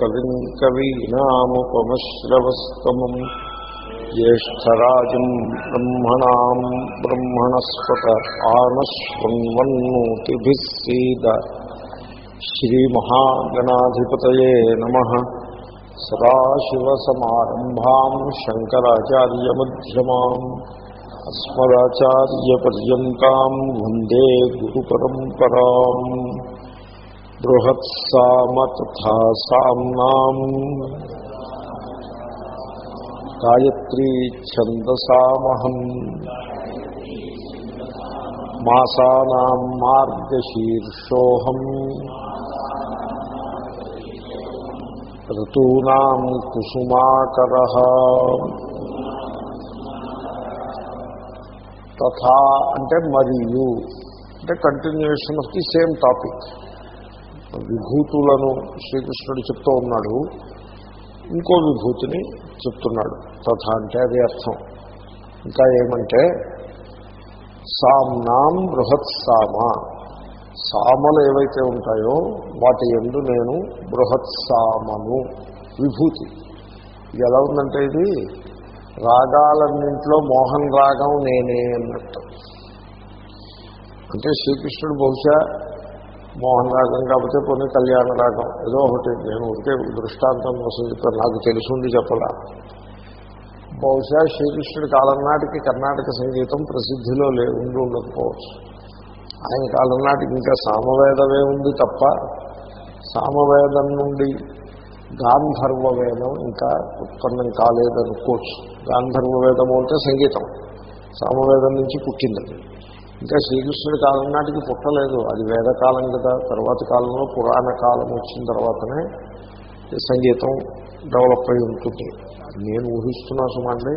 కవిం కవీనాముపమశ్రవస్తమం జ్యేష్టరాజం బ్రహ్మణాం బ్రహ్మణస్పత ఆనశ్వన్వన్నోతిభిः సీద శ్రీమహాగణాధిపతయే నమ సదాశివసమారంభాం శంకరాచార్యమ్యమాం అస్మదాచార్యపర్యంతం వందే గురుపరంపరా బృహత్సామ తథా సామ్నాం గాయత్రీ ఛందసామహం. మాసానాం మార్గశీర్షోహం. ఋతూనాం కుసుమాకర. తథా అంటే మరియు అంటే continuation of the same topic విభూతులను శ్రీకృష్ణుడు చెప్తూ ఉన్నాడు. ఇంకో విభూతిని చెప్తున్నాడు. తథా అంటే అది అర్థం. ఇంకా ఏమంటే సామ్నాం బృహత్సామ. సామలు ఏవైతే ఉంటాయో వాటి ఎందు నేను బృహత్సామను. విభూతి. ఇది ఎలా ఉందంటే ఇది రాగాలన్నింట్లో మోహన్ రాగం నేనే అన్నట్టు. అంటే శ్రీకృష్ణుడు బహుశా మోహన్ రాగం కాకపోతే కొన్ని కళ్యాణ రాగం ఏదో ఒకటి. నేను ఉంటే దృష్టాంతం కోసం చెప్తాను నాకు తెలుసుంది చెప్పలా. బహుశా శ్రీకృష్ణుడి కాలం నాటికి కర్ణాటక సంగీతం ప్రసిద్ధిలో లే ఉండి ఉండకపోవచ్చు. ఆయన కాలం నాటికి ఇంకా సామవేదమే ఉంది తప్ప సామవేదం నుండి గాంధర్వ వేదం ఇంకా ఉత్పన్నం కాలేదనుకోవచ్చు. గాంధర్వ వేదము అంటే సంగీతం. సామవేదం నుంచి పుట్టింది. ఇంకా శ్రీకృష్ణుడి కాలం నాటికి పుట్టలేదు. అది వేదకాలం కదా. తర్వాత కాలంలో పురాణ కాలం వచ్చిన తర్వాతనే సంగీతం డెవలప్ అయి ఉంటుంది. నేను ఊహిస్తున్నా సుమండి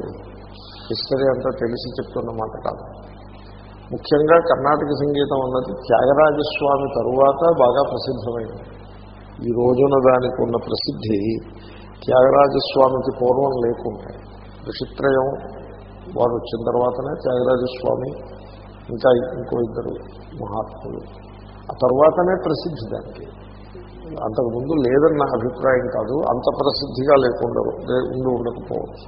హిస్టరీ అంతా తెలిసి చెప్తున్నమాట కాదు. ముఖ్యంగా కర్ణాటక సంగీతం అన్నది త్యాగరాజస్వామి తరువాత బాగా ప్రసిద్ధమైంది. ఈ రోజున దానికి ఉన్న ప్రసిద్ధి త్యాగరాజస్వామికి పూర్వం లేకుండా. ఋషిత్రయం వారు వచ్చిన తర్వాతనే త్యాగరాజస్వామి ఇంకా ఇంకో ఇద్దరు మహాత్ములు. ఆ తర్వాతనే ప్రసిద్ధి దానికి. అంతకుముందు లేదని నా అభిప్రాయం కాదు అంత ప్రసిద్ధిగా లేకుండా ఉండి ఉండకపోవచ్చు.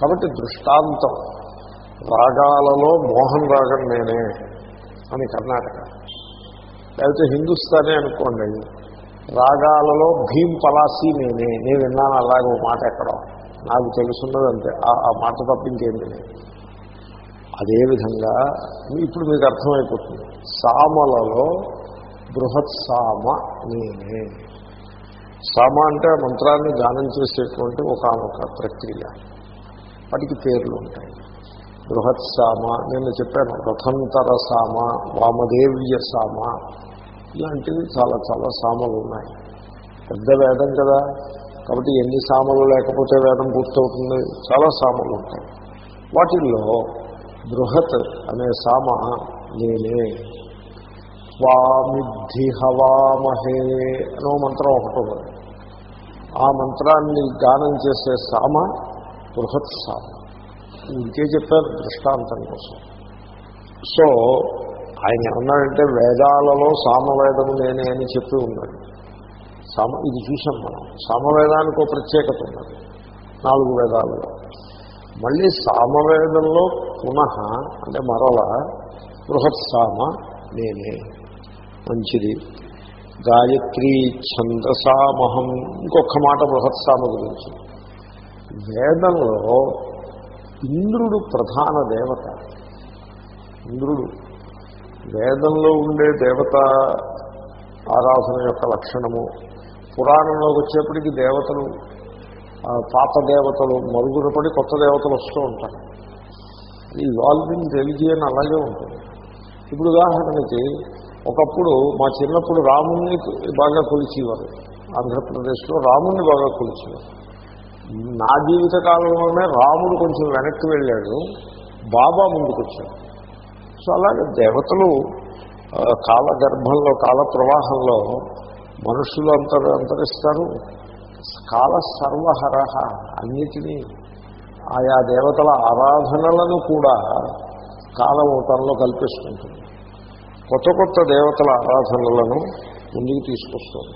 కాబట్టి దృష్టాంతం రాగాలలో మోహన్ రాగం నేనే అని కర్ణాటక. లేకపోతే హిందుస్థానే అనుకోండి రాగాలలో భీం పలాసీ నేనే నేను విన్నాను అలాగే మాట ఎక్కడం. నాకు తెలుసున్నది అంతే ఆ మాట తప్ప లేదు. అదేవిధంగా ఇప్పుడు మీకు అర్థమైపోతుంది. సామలలో బృహత్ సామ నేనే. సామ అంటే మంత్రాన్ని గానం చేసేటువంటి ఒక ఒక ప్రక్రియ. వాటికి పేర్లు ఉంటాయి. బృహత్ సామ నేను చెప్పాను రథంతర సామ వామదేవ్య సామ ఇలాంటివి చాలా చాలా సామలు ఉన్నాయి. పెద్ద వేదం కదా. కాబట్టి ఎన్ని సామలు లేకపోతే వేదం పూర్తవుతుంది? చాలా సామలు ఉంటాయి. వాటిల్లో బృహత్ అనే సామ నేనే. స్వామిద్ధి హవామహే అనో మంత్రం ఒకటి ఉంది. ఆ మంత్రాన్ని గానం చేసే సామ బృహత్ సామ. ఇంకే చెప్పారు దృష్టాంతం కోసం. సో ఆయన ఏమన్నాడంటే వేదాలలో సామవేదము నేనే అని చెప్పి ఉన్నాడు. సామ ఇది చూసాం మనం. సామవేదానికి ఒక ప్రత్యేకత ఉన్నది. నాలుగు వేదాలలో. మళ్ళీ సామవేదంలో పునః అంటే మరల బృహత్సామ నేనే మంచిది. గాయత్రీ ఛందసామహం ఇంకొక మాట బృహత్సామ గురించి. వేదంలో ఇంద్రుడు ప్రధాన దేవత. ఇంద్రుడు. వేదంలో ఉండే దేవత ఆరాధన యొక్క లక్షణము. పురాణంలోకి వచ్చేప్పటికీ దేవతలు పాత దేవతలు మరుగున పడి కొత్త దేవతలు వస్తూ ఉంటారు. ఈ ఇవాల్వింగ్ రెలిజియన్ అలాగే ఉంటుంది. ఇప్పుడు ఉదాహరణకి ఒకప్పుడు మా చిన్నప్పుడు రాముణ్ణి బాగా కొలిచేవారు. ఆంధ్రప్రదేశ్లో రాముణ్ణి బాగా కొలిచేవారు. నా జీవిత కాలంలోనే రాముడు కొంచెం వెనక్కి వెళ్ళాడు. బాబా ముందుకు వచ్చాడు సో అలాగే దేవతలు కాలగర్భంలో కాల ప్రవాహంలో మనుషులు అంతర్ అంతరిస్తారు. కాల సర్వహర అన్నిటినీ ఆయా దేవతల ఆరాధనలను కూడా కాలం తనలో కల్పిస్తుంటుంది. కొత్త కొత్త దేవతల ఆరాధనలను ముందుకు తీసుకొస్తుంది.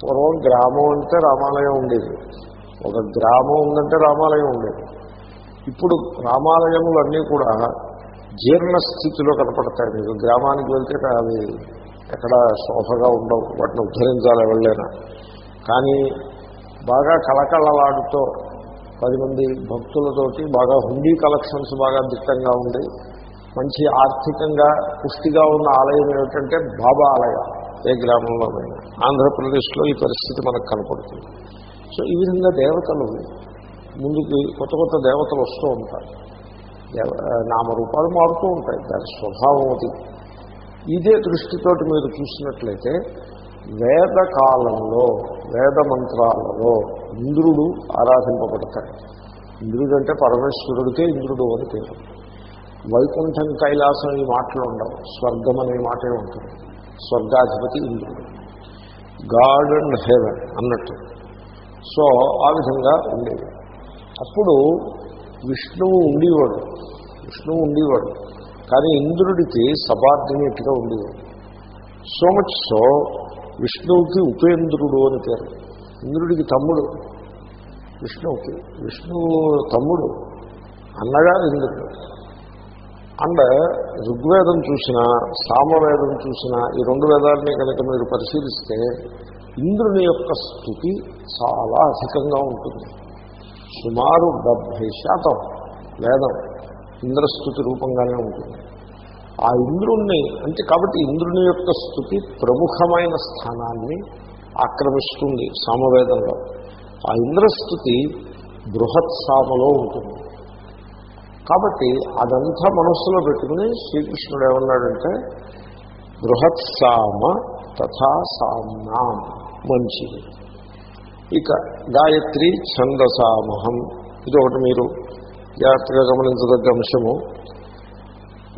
పూర్వం గ్రామం అంటే రామాలయం ఉండేది. ఒక గ్రామం ఉందంటే రామాలయం ఉండేది. ఇప్పుడు రామాలయములన్నీ కూడా జీర్ణ స్థితిలో కనపడతాయి. మీకు గ్రామానికి వెళ్తే అవి ఎక్కడ శోభగా ఉండవు. వాటిని ఉద్ధరించాలి ఎవరైనా కానీ బాగా కళకళలాడుతో పది మంది భక్తులతోటి బాగా హుండీ కలెక్షన్స్ బాగా దిట్టంగా ఉండి మంచి ఆర్థికంగా పుష్టిగా ఉన్న ఆలయం ఏమిటంటే బాబా ఆలయం ఏ గ్రామంలోనైనా. ఆంధ్రప్రదేశ్లో ఈ పరిస్థితి మనకు కనపడుతుంది. సో ఈ విధంగా దేవతలు ముందుకి కొత్త కొత్త దేవతలు వస్తూ ఉంటారు. దేవ నామరూపాలు మారుతూ ఉంటాయి. దాని స్వభావం అది. ఇదే దృష్టితోటి మీరు చూసినట్లయితే వేద కాలంలో వేద మంత్రాలలో ఇంద్రుడు ఆరాధింపబడతాడు. ఇంద్రుడు అంటే పరమేశ్వరుడికే ఇంద్రుడు అని పేరు. వైకుంఠం కైలాసం ఈ మాటలు ఉండవు స్వర్గం అనే మాటే ఉంటుంది. స్వర్గాధిపతి ఇంద్రుడు. గాడ్ అండ్ హెవెన్ అన్నట్టు. సో ఆ విధంగా ఉండేది. అప్పుడు విష్ణువు ఉండేవాడు విష్ణువు ఉండేవాడు. కానీ ఇంద్రుడికి సబార్డినేట్గా ఉండేవాడు. సో మచ్ సో విష్ణువుకి ఉపేంద్రుడు అని పేరు. ఇంద్రుడికి తమ్ముడు. విష్ణువుకి విష్ణువు తమ్ముడు. అన్నగా ఇంద్రుడు. అండ్ ఋగ్వేదం చూసినా సామవేదం చూసినా ఈ రెండు వేదాలని కనుక మీరు పరిశీలిస్తే ఇంద్రుని యొక్క స్థుతి చాలా అధికంగా ఉంటుంది. సుమారు డెబ్భై శాతం వేదం ఇంద్రస్థుతి రూపంగానే ఉంటుంది. ఆ ఇంద్రుణ్ణి అంటే కాబట్టి ఇంద్రుని యొక్క స్థుతి ప్రముఖమైన స్థానాన్ని ఆక్రమిస్తుంది సామవేదంలో. ఆ ఇంద్రస్థుతి బృహత్ సామలో ఉంటుంది. కాబట్టి అదంతా మనస్సులో పెట్టుకుని శ్రీకృష్ణుడు ఏమన్నాడంటే బృహత్ సామ తథా సామ్నాం మంచిది. ఇక గాయత్రి ఛందసామహం. ఇది ఒకటి మీరు జాగ్రత్తగా గమనించదగ్గ అంశము.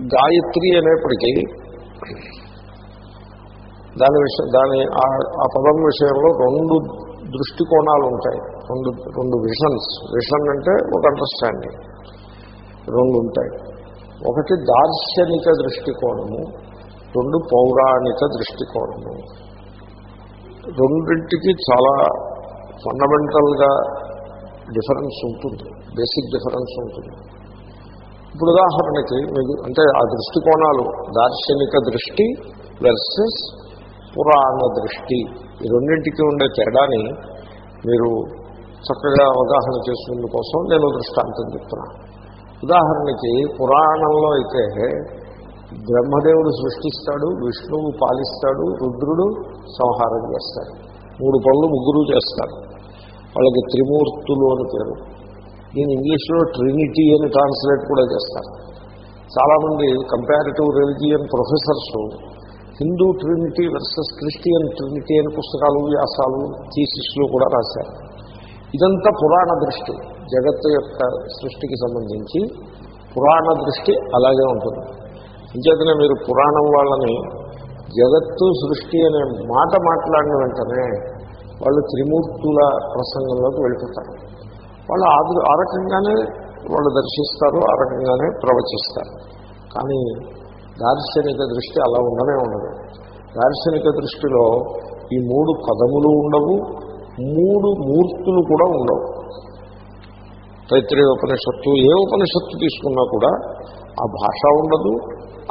గాయత్రి అనేప్పటికీ దాని విషయం దాని ఆ పదం విషయంలో రెండు దృష్టికోణాలు ఉంటాయి రెండు రెండు విషన్స్ విషన్ అంటే ఒక అండర్స్టాండింగ్ రెండు ఉంటాయి. ఒకటి దార్శనిక దృష్టికోణము రెండు పౌరాణిక దృష్టికోణము. రెండింటికి చాలా ఫండమెంటల్గా డిఫరెన్స్ ఉంటుంది. బేసిక్ డిఫరెన్స్ ఉంటుంది. ఇప్పుడు ఉదాహరణకి మీకు అంటే ఆ దృష్టికోణాలు దార్శనిక దృష్టి వెర్సెస్ పురాణ దృష్టి. ఈ రెండింటికి ఉండే తేడాని మీరు చక్కగా అవగాహన చేసుకునేందుకోసం నేను దృష్టాంతం చెప్తున్నాను ఉదాహరణకి పురాణంలో అయితే బ్రహ్మదేవుడు సృష్టిస్తాడు విష్ణువు పాలిస్తాడు రుద్రుడు సంహారం చేస్తాడు మూడు పనులు ముగ్గురు చేస్తారు. వాళ్ళకి త్రిమూర్తులు అని పేరు. దీని ఇంగ్లీష్లో ట్రినిటీ అని ట్రాన్స్లేట్ కూడా చేస్తారు. చాలామంది comparative religion professors Hindu trinity versus Christian trinity అని పుస్తకాలు వ్యాసాలు థీసిస్లు కూడా రాశారు. ఇదంతా పురాణ దృష్టి. జగత్తు యొక్క సృష్టికి సంబంధించి పురాణ దృష్టి అలాగే ఉంటుంది. ఇంచేతనే మీరు పురాణం వాళ్ళని జగత్తు సృష్టి అనే మాట మాట్లాడిన వెంటనే వాళ్ళు త్రిమూర్తుల ప్రసంగంలోకి వెళ్ళిపోతారు. వాళ్ళు ఆ రకంగానే వాళ్ళు దర్శిస్తారు ఆ రకంగానే ప్రవచిస్తారు. కానీ దార్శనిక దృష్టి అలా ఉండనే ఉండదు. దార్శనిక దృష్టిలో ఈ మూడు పదములు ఉండవు మూడు మూర్తులు కూడా ఉండవు. తైత్రీయ ఉపనిషత్తు ఏ ఉపనిషత్తు తీసుకున్నా కూడా ఆ భాష ఉండదు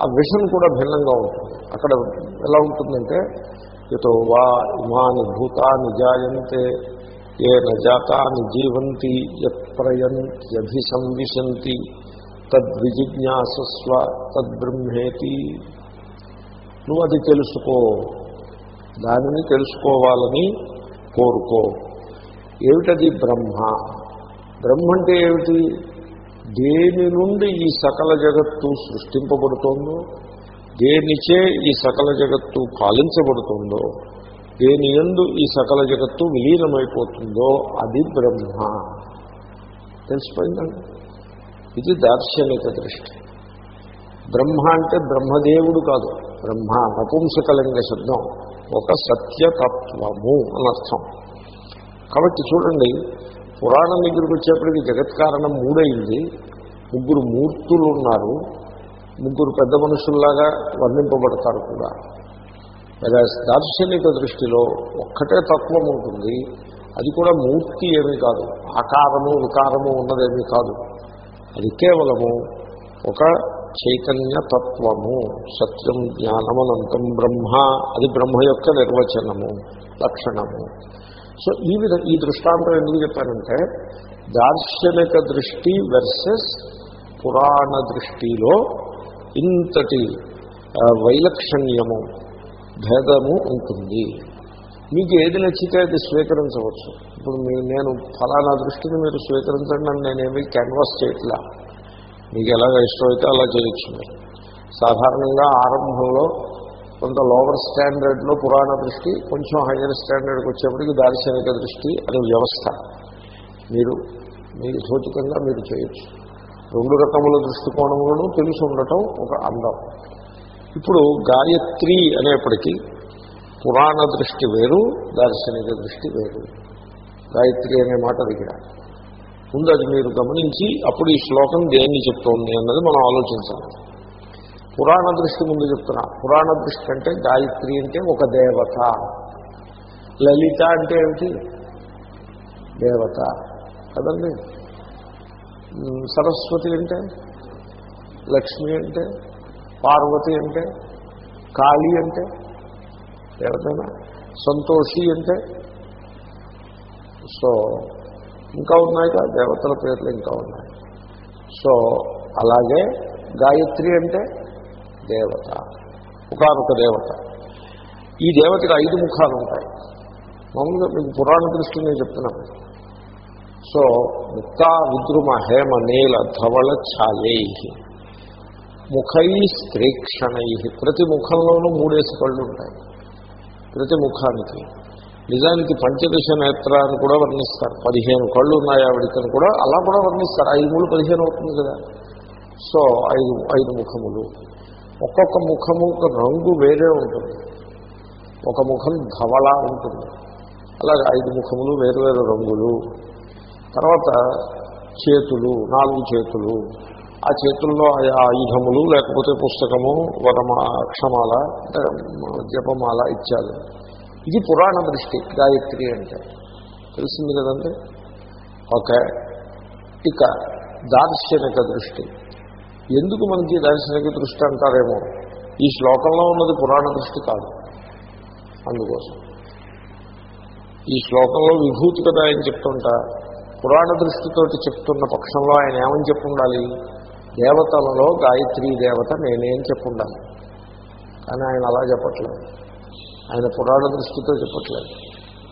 ఆ విషన్ కూడా భిన్నంగా ఉంటుంది. అక్కడ ఎలా ఉంటుందంటే ఇతో వా ఇమాని భూతాన్ని జాయంతే ఏ నజాతాన్ని జీవంతి యత్ప్రయంత్యభిసంవిశంతి తద్విజిజ్ఞాసస్వ తద్బ్రహ్మేతి. నువ్వు అది తెలుసుకో. దానిని తెలుసుకోవాలని కోరుకో. ఏమిటది బ్రహ్మ? బ్రహ్మ అంటే ఏమిటి? దేని నుండి ఈ సకల జగత్తు సృష్టింపబడుతోందో దేనిచే ఈ సకల జగత్తు పాలించబడుతుందో దేని ఎందు ఈ సకల జగత్తు విలీనమైపోతుందో అది బ్రహ్మ. తెలిసిపోయిందండి? ఇది దార్శనిక దృష్టి. బ్రహ్మ అంటే బ్రహ్మదేవుడు కాదు. బ్రహ్మ నపుంసకలింగ శబ్దం. ఒక సత్యతత్వము అనర్థం కాబట్టి చూడండి పురాణం దగ్గరికి వచ్చేప్పటికి జగత్ కారణం మూడైంది. ముగ్గురు మూర్తులు ఉన్నారు. ముగ్గురు పెద్ద మనుషుల్లాగా వర్ణింపబడతారు కూడా. లేదా దార్శనిక దృష్టిలో ఒక్కటే తత్వం ఉంటుంది. అది కూడా మూర్తి ఏమీ కాదు. ఆకారము వికారము ఉన్నదేమీ కాదు. అది కేవలము ఒక చైతన్య తత్వము. సత్యం జ్ఞానమనంతం బ్రహ్మ. అది బ్రహ్మ యొక్క నిర్వచనము లక్షణము. సో ఈ విధ ఈ దృష్టాంతం ఎందుకు చెప్పారంటే దార్శనిక దృష్టి వెర్సెస్ పురాణ దృష్టిలో ఇంతటి వైలక్షణ్యము భేదము ఉంటుంది. మీకు ఏది నచ్చితే అది స్వీకరించవచ్చు. ఇప్పుడు మీ నేను ఫలానా దృష్టిని మీరు స్వీకరించండి అని నేనేమి క్యాన్వాస్ చేయట్లా. మీకు ఎలాగ ఇష్టమైతే అలా చేయొచ్చు మీరు. సాధారణంగా ఆరంభంలో కొంత లోవర్ స్టాండర్డ్లో పురాణ దృష్టి కొంచెం హయ్యర్ స్టాండర్డ్కి వచ్చేప్పటికి దార్శనిక దృష్టి అనే వ్యవస్థ. మీరు మీరు సూచకంగా మీరు చేయొచ్చు. రెండు రకముల దృష్టికోణములను తెలిసి ఉండటం ఒక అందం. ఇప్పుడు గాయత్రి అనేప్పటికీ పురాణ దృష్టి వేరు దార్శనిక దృష్టి వేరు. గాయత్రి అనే మాట దగ్గర. ముందు అది మీరు గమనించి అప్పుడు ఈ శ్లోకం దేన్ని చెప్తోంది అన్నది మనం ఆలోచించాలి. పురాణ దృష్టి ముందు చెప్తున్నా. పురాణ దృష్టి అంటే గాయత్రి అంటే ఒక దేవత. లలిత అంటే ఏమిటి? దేవత. కదండి? సరస్వతి అంటే? లక్ష్మి అంటే? పార్వతి అంటే కాళీ అంటే దేవతనా సంతోషి అంటే. సో ఇంకా ఉన్నాయి కదా దేవతల పేర్లు ఇంకా ఉన్నాయి. సో అలాగే గాయత్రి అంటే దేవత ఒకనొక దేవత. ఈ దేవతకు ఐదు ముఖాలు ఉంటాయి. మామూలుగా మీకు పురాణ దృష్టి నేను చెప్తున్నాను. సో ముక్తా విద్రుమ హేమ నీల ధవళ ఛాయై. ముఖై స్త్రీక్షణై ప్రతి ముఖంలోనూ మూడేసి కళ్ళు ఉంటాయి ప్రతి ముఖానికి. నిజానికి పంచదశ నేత్ర అని కూడా వర్ణిస్తారు. పదిహేను కళ్ళు ఉన్నాయి ఆవిడికని కూడా అలా కూడా వర్ణిస్తారు. ఐదు మూడు పదిహేను అవుతుంది కదా. సో ఐదు ఐదు ముఖములు. ఒక్కొక్క ముఖము ఒక రంగు వేరే ఉంటుంది. ఒక ముఖం ధవలా ఉంటుంది. అలాగే ఐదు ముఖములు వేరు వేరు రంగులు. తర్వాత చేతులు నాలుగు చేతులు. ఆ చేతుల్లో ఆ ఆయుధములు లేకపోతే పుస్తకము వరమ అక్షమాల జపమాల ఇచ్చారు ఇది పురాణ దృష్టి గాయత్రి అంటే. తెలిసింది కదండి? ఓకే. ఇక దార్శనిక దృష్టి. ఎందుకు మనకి దార్శనిక దృష్టి అంటారేమో? ఈ శ్లోకంలో ఉన్నది పురాణ దృష్టి కాదు. అందుకోసం. ఈ శ్లోకంలో విభూతి కదా ఆయన చెప్తుంటా. పురాణ దృష్టితోటి చెప్తున్న పక్షంలో ఆయన ఏమని చెప్పుండాలి? దేవతలలో గాయత్రీ దేవత నేనేం చెప్పుండాలి. కానీ ఆయన అలా చెప్పట్లేదు. ఆయన పురాణ దృష్టితో చెప్పట్లేదు.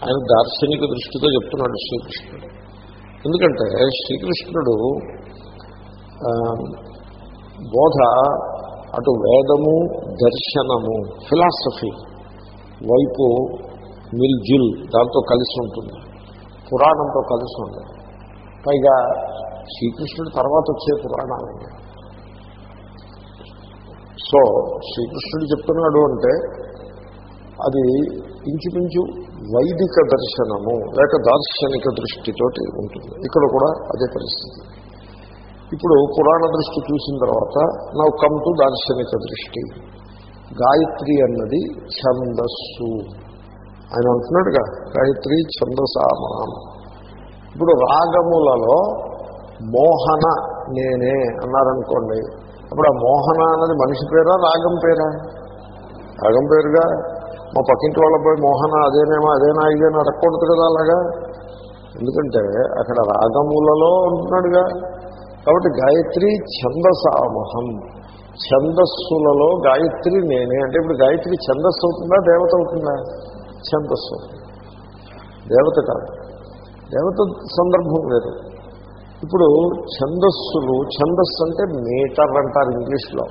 ఆయన దార్శనిక దృష్టితో చెప్తున్నాడు శ్రీకృష్ణుడు. ఎందుకంటే శ్రీకృష్ణుడు బోధ అటు వేదము దర్శనము ఫిలాసఫీ వైపు మిల్జుల్ దాంతో కలిసి ఉంటుంది. పురాణంతో కలిసి ఉంటుంది. పైగా శ్రీకృష్ణుడు తర్వాత వచ్చే పురాణాలు. సో శ్రీకృష్ణుడు చెప్తున్నాడు అంటే అది ఇంచుమించు వైదిక దర్శనము లేక దార్శనిక దృష్టితోటి ఉంటుంది. ఇక్కడ కూడా అదే పరిస్థితి. ఇప్పుడు పురాణ దృష్టి చూసిన తర్వాత నవ్ కమ్ టు దార్శనిక దృష్టి. గాయత్రి అన్నది ఛందస్సు. ఆయన అంటున్నాడుగా గాయత్రి ఛందసామానం ఇప్పుడు రాగములలో మోహన నేనే అన్నారనుకోండి. అప్పుడు ఆ మోహన అన్నది మనిషి పేరా రాగం పేరా? రాగం పేరుగా మా పక్కింటి వాళ్ళ పోయి మోహన అదేనేమో అదేనా ఇదేనా అడగకూడదు కదా అలాగా? ఎందుకంటే అక్కడ రాగములలో ఉంటున్నాడుగా. కాబట్టి గాయత్రి ఛందసామహం. ఛందస్సులలో గాయత్రి నేనే. అంటే ఇప్పుడు గాయత్రి ఛందస్సు అవుతుందా దేవత అవుతుందా? ఛందస్సు. దేవత కాదు. దేవత సందర్భం లేదు ఇప్పుడు ఛందస్సులు ఛందస్సు అంటే మీటర్ అంటారు ఇంగ్లీష్లో.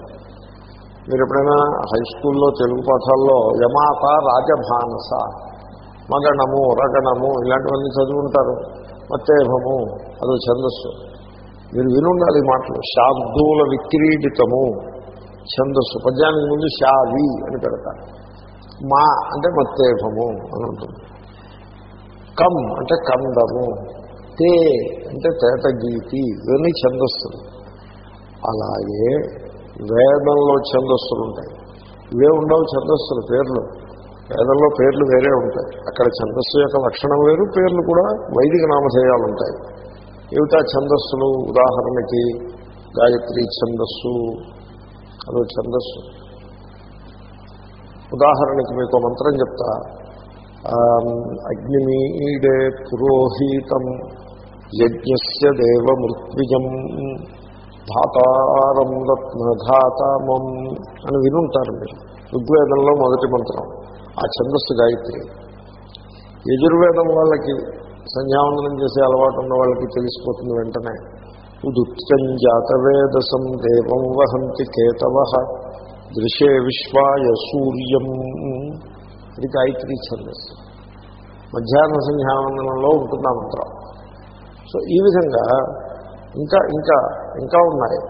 మీరు ఎప్పుడైనా హై స్కూల్లో తెలుగు పాఠాల్లో యమాత రాజభానస మగణము రగణము ఇలాంటివన్నీ చదువుకుంటారు మత్తేభము అదో ఛందస్సు. మీరు వినుండాలి మాటలు. శాబ్దూల విక్రీడితము ఛందస్సు. పద్యానికి ముందు షావి అని పెడతారు. మా అంటే మత్తేభము అని ఉంటుంది. కమ్ అంటే కందము. తే అంటే తేటగీతి ఇవన్నీ ఛందస్సులు. అలాగే వేదంలో ఛందస్సులు ఉంటాయి. ఇవే ఉండవు ఛందస్సులు పేర్లు. వేదంలో పేర్లు వేరే ఉంటాయి. అక్కడ ఛందస్సు యొక్క లక్షణం వేరు పేర్లు కూడా వైదిక నామధేయాలు ఉంటాయి. ఏమిటా ఛందస్సులు? ఉదాహరణకి గాయత్రి ఛందస్సు అదో ఛందస్సు. ఉదాహరణకి మీకు మంత్రం చెప్తా. అగ్నిమీడే పురోహితం యజ్ఞస్య దేవమృత్విజం ధాతారం రత్నధాతామం అని వినుంటారు మీరు. ఋగ్వేదంలో మొదటి మంత్రం ఆ ఛందస్సు గాయత్రి. యజుర్వేదం వాళ్ళకి సంధ్యావందనం చేసే అలవాటు ఉన్న వాళ్ళకి తెలిసిపోతుంది వెంటనే. ఉదుత్యం జాతవేదసం దేవం వహంతి కేతవ దృశే విశ్వాయ సూర్యం. ఇది గాయత్రి ఛందస్సు. మధ్యాహ్న సంధ్యావందనంలో ఉంటుంది ఆ మంత్రం. సో ఈ విధంగా ఇంకా ఇంకా ఇంకా ఉన్నాయి.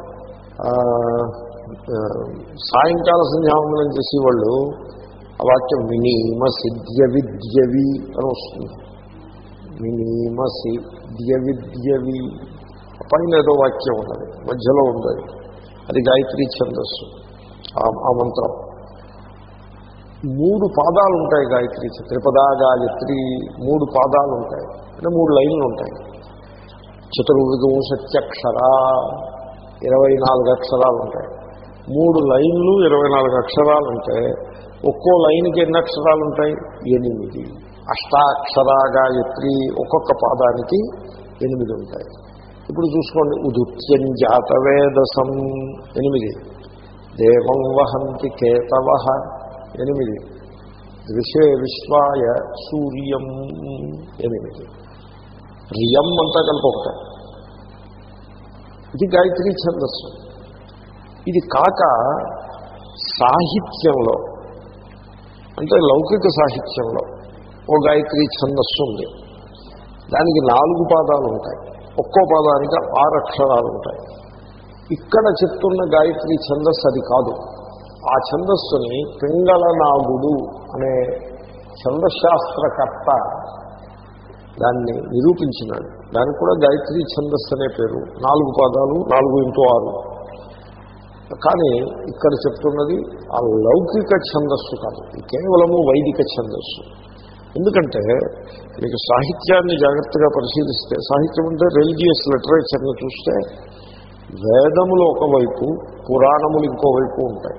సాయంకాల సంధ్యావందనం చేసేవాళ్ళు ఆ వాక్యం మినీమ సిద్ధ్య విద్యవి అని వస్తుంది. మినీమ సిద్ధ్య విద్యవి పైన ఏదో వాక్యం ఉన్నది మధ్యలో ఉంది అది గాయత్రి ఛందస్సు ఆ మంత్రం. మూడు పాదాలు ఉంటాయి గాయత్రి త్రిపదా గాయత్రి మూడు పాదాలు ఉంటాయి అంటే మూడు లైన్లు ఉంటాయి చతుర్వింశత్యక్షర ఇరవై నాలుగు అక్షరాలు ఉంటాయి మూడు లైన్లు ఇరవై నాలుగు అక్షరాలు ఉంటే ఒక్కో లైన్కి ఎన్ని అక్షరాలు ఉంటాయి ఎనిమిది. అష్టాక్షరాగా గాయత్రి ఒక్కొక్క పాదానికి ఎనిమిది ఉంటాయి ఇప్పుడు చూసుకోండి ఉదుత్యం జాతవేదసం ఎనిమిది. దేవం వహంతి కేతవ ఎనిమిది. దృశే విశ్వాయ సూర్యం ఎనిమిది. రియం అంతా కలిపి ఒకటే. ఇది గాయత్రి ఛందస్సు. ఇది కాక సాహిత్యంలో అంటే లౌకిక సాహిత్యంలో ఓ గాయత్రి ఛందస్సు ఉంది. దానికి నాలుగు పాదాలు ఉంటాయి. ఒక్కో పాదానికి ఆరు అక్షరాలు ఉంటాయి. ఇక్కడ చెప్తున్న గాయత్రి ఛందస్సు అది కాదు. ఆ ఛందస్సుని పింగళనాగుడు అనే ఛందశాస్త్రకర్త దాన్ని నిరూపించినాడు. దానికి కూడా గాయత్రి ఛందస్సు అనే పేరు. నాలుగు పాదాలు నాలుగు ఇంటూ ఆరు. కానీ ఇక్కడ చెప్తున్నది ఆ లౌకిక ఛందస్సు కాదు. కేవలము వైదిక ఛందస్సు. ఎందుకంటే మీకు సాహిత్యాన్ని జాగ్రత్తగా పరిశీలిస్తే సాహిత్యం అంటే రిలీజియస్ లిటరేచర్ని చూస్తే వేదములు ఒకవైపు పురాణములు ఇంకోవైపు ఉంటాయి.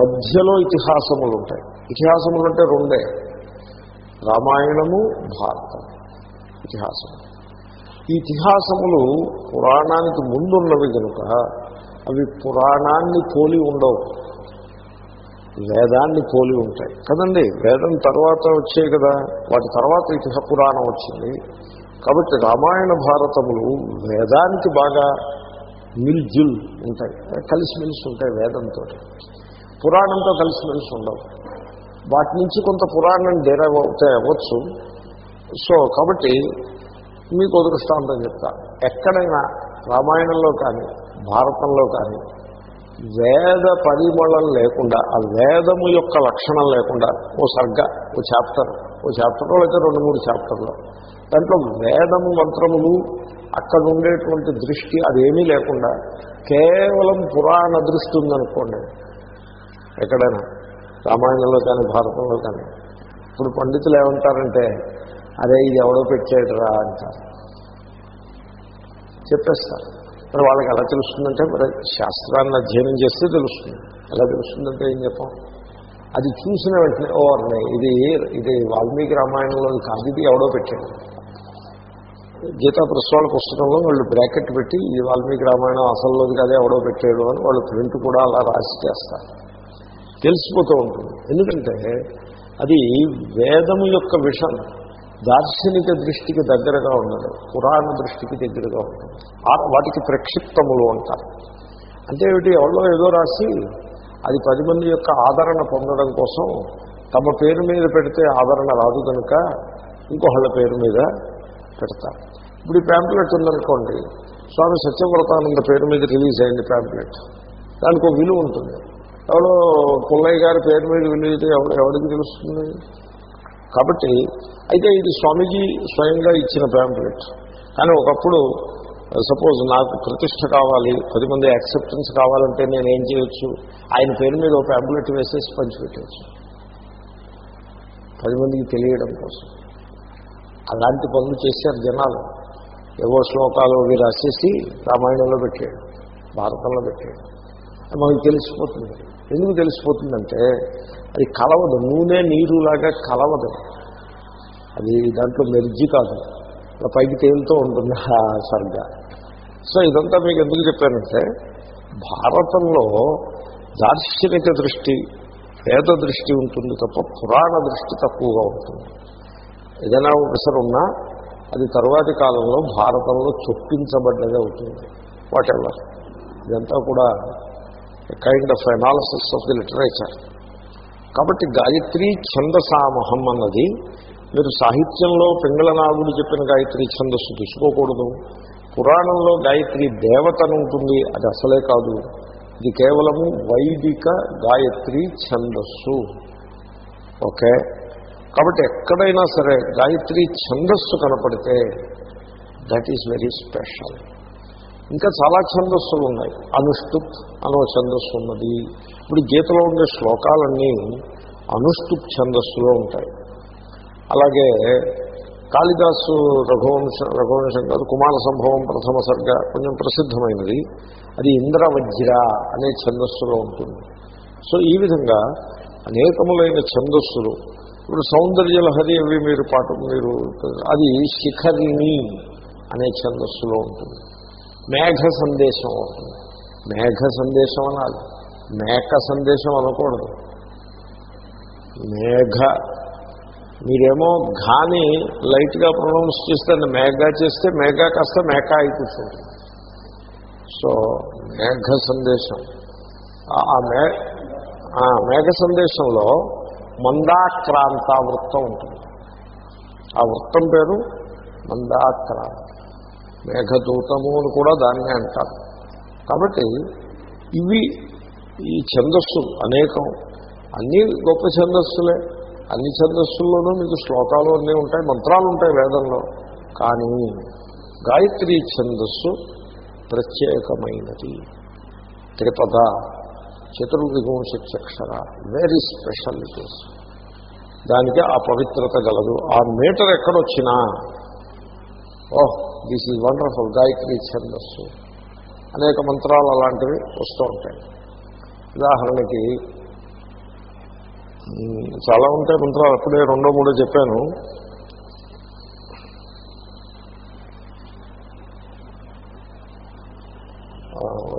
మధ్యలో ఇతిహాసములు ఉంటాయి. ఇతిహాసములు అంటే రెండే. రామాయణము భారతం ఇతిహాసం ఈ ఇతిహాసములు పురాణానికి ముందున్నవి కనుక అవి పురాణాన్ని పోలి ఉండవు. వేదాన్ని పోలి ఉంటాయి. కదండి వేదం తర్వాత వచ్చాయి కదా వాటి తర్వాత ఇతిహ పురాణం వచ్చింది. కాబట్టి రామాయణ భారతములు వేదానికి బాగా మిల్జుల్ ఉంటాయి. కలిసిమెలిసి ఉంటాయి వేదంతో. పురాణంతో కలిసిమెలిసి ఉండవు. వాటి నుంచి కొంత పురాణం డేరా అవుతాయి అవ్వచ్చు. సో కాబట్టి మీకు ఒక దృష్టాంతం చెప్తా. ఎక్కడైనా రామాయణంలో కానీ భారతంలో కానీ వేద పరిమళం లేకుండా ఆ వేదము యొక్క లక్షణం లేకుండా ఓ సర్గ ఓ చాప్టర్ ఓ చాప్టర్లో అయితే రెండు మూడు చాప్టర్లో. దాంట్లో వేదము మంత్రములు అక్కడ ఉండేటువంటి దృష్టి అదేమీ లేకుండా కేవలం పురాణ దృష్టి ఉందనుకోండి ఎక్కడైనా రామాయణంలో కానీ భారతంలో కానీ. ఇప్పుడు పండితులు ఏమంటారంటే అదే ఇది ఎవడో పెట్టాడురా అంటారు చెప్పేస్తారు. మరి వాళ్ళకి ఎలా తెలుస్తుందంటే మరి శాస్త్రాన్ని అధ్యయనం చేస్తే తెలుస్తుంది. ఎలా తెలుస్తుందంటే ఏం చెప్పాం? అది చూసిన వెంటనే ఓ ఇది ఇది వాల్మీకి రామాయణంలో కాదు ఇది ఎవడో పెట్టాడు. గీతా ప్రశ్వాల పుస్తకంలో వాళ్ళు బ్రాకెట్ పెట్టి ఈ వాల్మీకి రామాయణం అసల్లోది కాదే ఎవడో పెట్టాడు అని వాళ్ళు ప్రింట్ కూడా అలా రాసి చేస్తారు. తెలిసిపోతూ ఉంటుంది. ఎందుకంటే అది వేదము యొక్క విషం దార్శనిక దృష్టికి దగ్గరగా ఉన్నది. పురాణ దృష్టికి దగ్గరగా ఉంటుంది వాటికి ప్రక్షిప్తములు అంటారు. అంటే ఏమిటి? ఎవరో ఏదో రాసి అది పది మంది యొక్క ఆదరణ పొందడం కోసం తమ పేరు మీద పెడితే ఆదరణ రాదు కనుక ఇంకొకళ్ళ పేరు మీద పెడతారు. ఇప్పుడు ఈ ప్యాంప్లెట్ ఉందనుకోండి స్వామి సత్యవ్రతానంద పేరు మీద రిలీజ్ అయింది ప్యాంప్లెట్. దానికి ఒక విలువ ఉంటుంది. ఎవరు పుల్లయ్య గారి పేరు మీద విలువ ఎవరు ఎవరికి తెలుస్తుంది? కాబట్టి అయితే ఇది స్వామీజీ స్వయంగా ఇచ్చిన ప్యాంప్లెట్ కానీ ఒకప్పుడు సపోజ్ నాకు ప్రతిష్ట కావాలి పది మంది యాక్సెప్టెన్స్ కావాలంటే నేను ఏం చేయొచ్చు? ఆయన పేరు మీద ఒక ప్యాంప్లెట్ వేసేసి పంచిపెట్టచ్చు పది మందికి తెలియడం కోసం. అలాంటి పనులు చేశారు జనాలు. ఏవో శ్లోకాలు అవి రాసేసి రామాయణంలో పెట్టాడు భారతంలో పెట్టాడు. మనకు తెలిసిపోతుంది. ఎందుకు తెలిసిపోతుందంటే అది కలవదు. నూనె నీరులాగా కలవదు. అది దాంట్లో మెర్జి కాదు. ఇలా పైకి తేలుతూ ఉంటుంది ఆ సరిగ్గా. సో ఇదంతా మీకు ఎందుకు చెప్పానంటే భారతంలో దార్శనిక దృష్టి వేద దృష్టి ఉంటుంది తప్ప పురాణ దృష్టి తక్కువగా ఉంటుంది. ఏదైనా ఒకసారి ఉన్నా అది తరువాతి కాలంలో భారతంలో చొప్పించబడ్డదే అవుతుంది. వాటెవర్? ఇదంతా కూడా kind of analysis of the literature కాబట్టి గాయత్రి ఛందసామహం అన్నది మీరు సాహిత్యంలో పింగళనాగుడు చెప్పిన గాయత్రి ఛందస్సు తీసుకోకూడదు. పురాణంలో గాయత్రి దేవతను ఉంటుంది అది అసలే కాదు. ఇది కేవలము వైదిక గాయత్రి ఛందస్సు. ఓకే? కాబట్టి ఎక్కడైనా సరే గాయత్రి ఛందస్సు కనపడితే దట్ ఈస్ వెరీ స్పెషల్ ఇంకా చాలా ఛందస్సులు ఉన్నాయి. అనుష్టుప్ అనో ఛందస్సు ఉన్నది ఇప్పుడు గీతలో ఉండే శ్లోకాలన్నీ అనుష్టుప్ ఛందస్సులో ఉంటాయి. అలాగే కాళిదాసు రఘువంశ రఘువంశం కాదు కుమార సంభవం ప్రథమ సర్గ కొంచెం ప్రసిద్ధమైనది. అది ఇంద్రవజ్ర అనే ఛందస్సులో ఉంటుంది. సో ఈ విధంగా అనేకములైన ఛందస్సులు. ఇప్పుడు సౌందర్యలహరి అవి మీరు పాట మీరు అది శిఖరిణి అనే ఛందస్సులో ఉంటుంది. మేఘ సందేశం అవుతుంది. మేఘ సందేశం అనాలి. మేక సందేశం అనకూడదు. మేఘ మీరేమో ఘాని లైట్గా ప్రొనౌన్స్ చేస్తే మేఘ చేస్తే మేఘ కాస్త మేక అయి కూర్చుంటుంది సో మేఘ సందేశం. ఆ మే మేఘ సందేశంలో మందాక్రాంత వృత్తం ఉంటుంది. ఆ వృత్తం పేరు మందాక్రాంత. మేఘదూతము అని కూడా దాన్నే అంటారు. కాబట్టి ఇవి ఈ ఛందస్సు అనేకం. అన్నీ గొప్ప ఛందస్సులే. అన్ని ఛందస్సుల్లోనూ మీకు శ్లోకాలు అన్నీ ఉంటాయి మంత్రాలు ఉంటాయి వేదంలో. కానీ గాయత్రి ఛందస్సు ప్రత్యేకమైనది. త్రిపద చతుర్విగుంశక్షర వెరీ స్పెషల్ ఇట్ దానికి ఆ పవిత్రత గలదు. ఆ మీటర్ ఎక్కడొచ్చినా oh this is wonderful Gayatri ఛందస్సు. అనేక మంత్రాలు అలాంటివి వస్తూ ఉంటాయి. ఉదాహరణకి చాలా ఉంటాయి మంత్రాలు అప్పుడే రెండో మూడో చెప్పాను.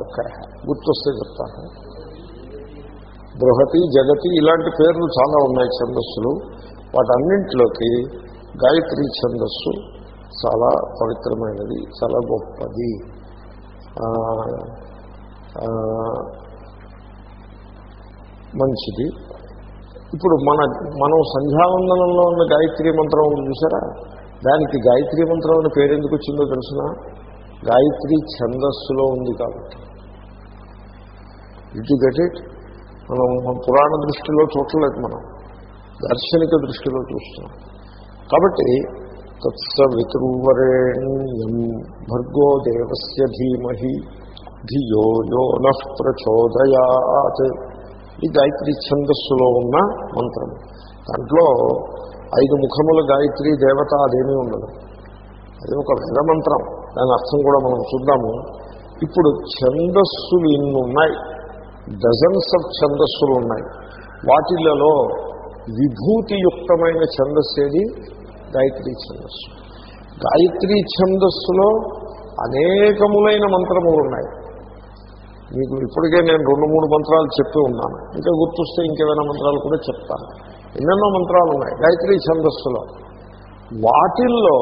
ఓకే గుర్తొస్తే చెప్తాను. బృహతి జగతి ఇలాంటి పేర్లు చాలా ఉన్నాయి ఛందస్సులు. వాటన్నింటిలోకి గాయత్రి ఛందస్సు చాలా పవిత్రమైనది చాలా గొప్పది. మంచిది. ఇప్పుడు మన మనం సంధ్యావందనంలో ఉన్న గాయత్రి మంత్రం ఉంది చూసారా? దానికి గాయత్రి మంత్రం అనే పేరు ఎందుకు వచ్చిందో తెలిసిన? గాయత్రి ఛందస్సులో ఉంది కాబట్టి. ఇటు గెట్ ఇట్ మనం పురాణ దృష్టిలో చూడలేదు మనం. దార్శనిక దృష్టిలో చూస్తున్నాం. కాబట్టి తత్సవితృవరేణ్యం భర్గో దేవస్య ధీమహి. ధియో యో నః ప్రచోదయాత్. ఈ గాయత్రి ఛందస్సులో ఉన్న మంత్రం. దాంట్లో ఐదు ముఖముల గాయత్రి దేవత అదేమీ ఉండదు. అది ఒక వేద మంత్రం. దాని అర్థం కూడా మనం చూద్దాము. ఇప్పుడు ఛందస్సులు ఇన్ని ఉన్నాయి. డజన్స్ ఆఫ్ ఛందస్సులు ఉన్నాయి. వాటిలలో విభూతియుక్తమైన ఛందస్సు ఏది? గాయత్రీ ఛందస్సు. గాయత్రీ ఛందస్సులో అనేకములైన మంత్రములు ఉన్నాయి మీకు ఇప్పటికే నేను రెండు మూడు మంత్రాలు చెప్పి ఉన్నాను. ఇంకా గుర్తొస్తే ఇంకేమైనా మంత్రాలు కూడా చెప్తాను. ఎన్నెన్నో మంత్రాలు ఉన్నాయి గాయత్రీ ఛందస్సులో. వాటిల్లో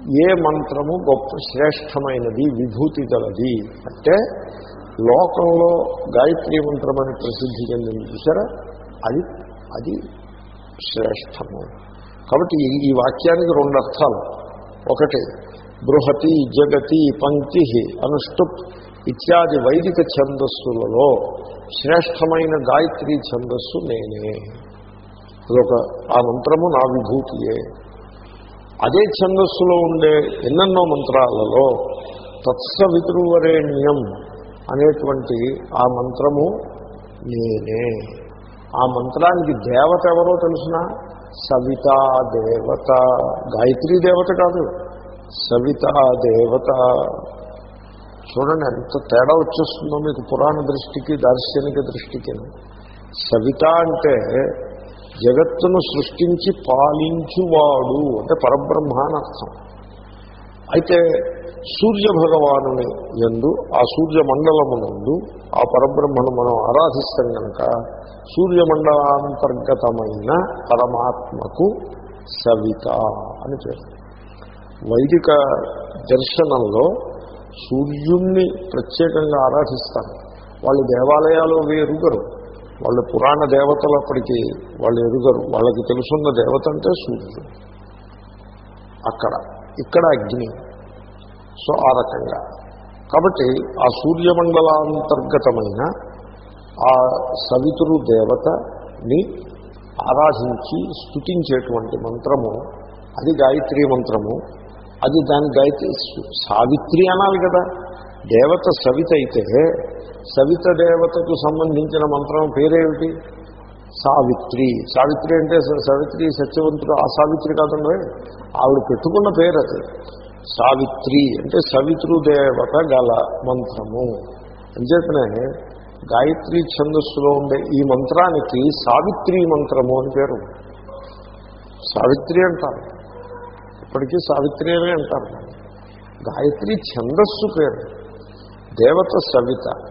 ఏ మంత్రము గొప్ప శ్రేష్టమైనది విభూతి గలది? అంటే లోకంలో గాయత్రీ మంత్రం అని ప్రసిద్ధి చెందింది చూసారా? అది అది శ్రేష్టము. కాబట్టి ఈ- వాక్యానికి రెండు అర్థాలు. ఒకటి బృహతి జగతి పంక్తి అనుష్టుప్ ఇత్యాది వైదిక ఛందస్సులలో శ్రేష్టమైన గాయత్రి ఛందస్సు నేనే. అదొక ఆ మంత్రము నా విభూతియే. అదే ఛందస్సులో ఉండే ఎన్నెన్నో మంత్రాలలో తత్సవితృవరేణ్యం అనేటువంటి ఆ మంత్రము నేనే. ఆ మంత్రానికి దేవత ఎవరో తెలిసిన సవితా దేవత. గాయత్రీ దేవత కాదు సవితా దేవత. చూడండి ఎంత తేడా వచ్చేస్తుందో మీకు పురాణ దృష్టికి దార్శనిక దృష్టికి. సవిత అంటే జగత్తును సృష్టించి పాలించువాడు అంటే పరబ్రహ్మ అని అర్థం. అయితే సూర్య భగవానుని ఎందు ఆ సూర్యమండలమునందు ఆ పరబ్రహ్మను మనం ఆరాధిస్తాం కనుక సూర్యమండలాంతర్గతమైన పరమాత్మకు సవిత అని పేరు. వైదిక దర్శనంలో సూర్యుణ్ణి ప్రత్యేకంగా ఆరాధిస్తారు. వాళ్ళు దేవాలయాలు ఎరుగరు. వాళ్ళు పురాణ దేవతలు అప్పటికి వాళ్ళు ఎరుగరు. వాళ్ళకి తెలుసున్న దేవత అంటే సూర్యుడు. అక్కడ ఇక్కడ అగ్ని. సో ఆ రకంగా. కాబట్టి ఆ సూర్యమండలాంతర్గతమైన ఆ సవితురు దేవతని ఆరాధించి స్థుతించేటువంటి మంత్రము అది గాయత్రీ మంత్రము. అది దాని గాయత్రి సావిత్రి అనాలి కదా. దేవత సవిత అయితే సవిత దేవతకు సంబంధించిన మంత్రం పేరేమిటి? సావిత్రి. సావిత్రి అంటే సావిత్రి సత్యవంతుడు ఆ సావిత్రి కాదండి ఆవిడ పెట్టుకున్న పేరు అది. సావిత్రి అంటే సవితృదేవత గల మంత్రము. అంచేతనే గాయత్రి ఛందస్సులో ఉండే ఈ మంత్రానికి సావిత్రి మంత్రము అని పేరు. సావిత్రి అంటారు. ఇప్పటికీ సావిత్రి అనే అంటారు. గాయత్రి ఛందస్సు పేరు. దేవత సవిత.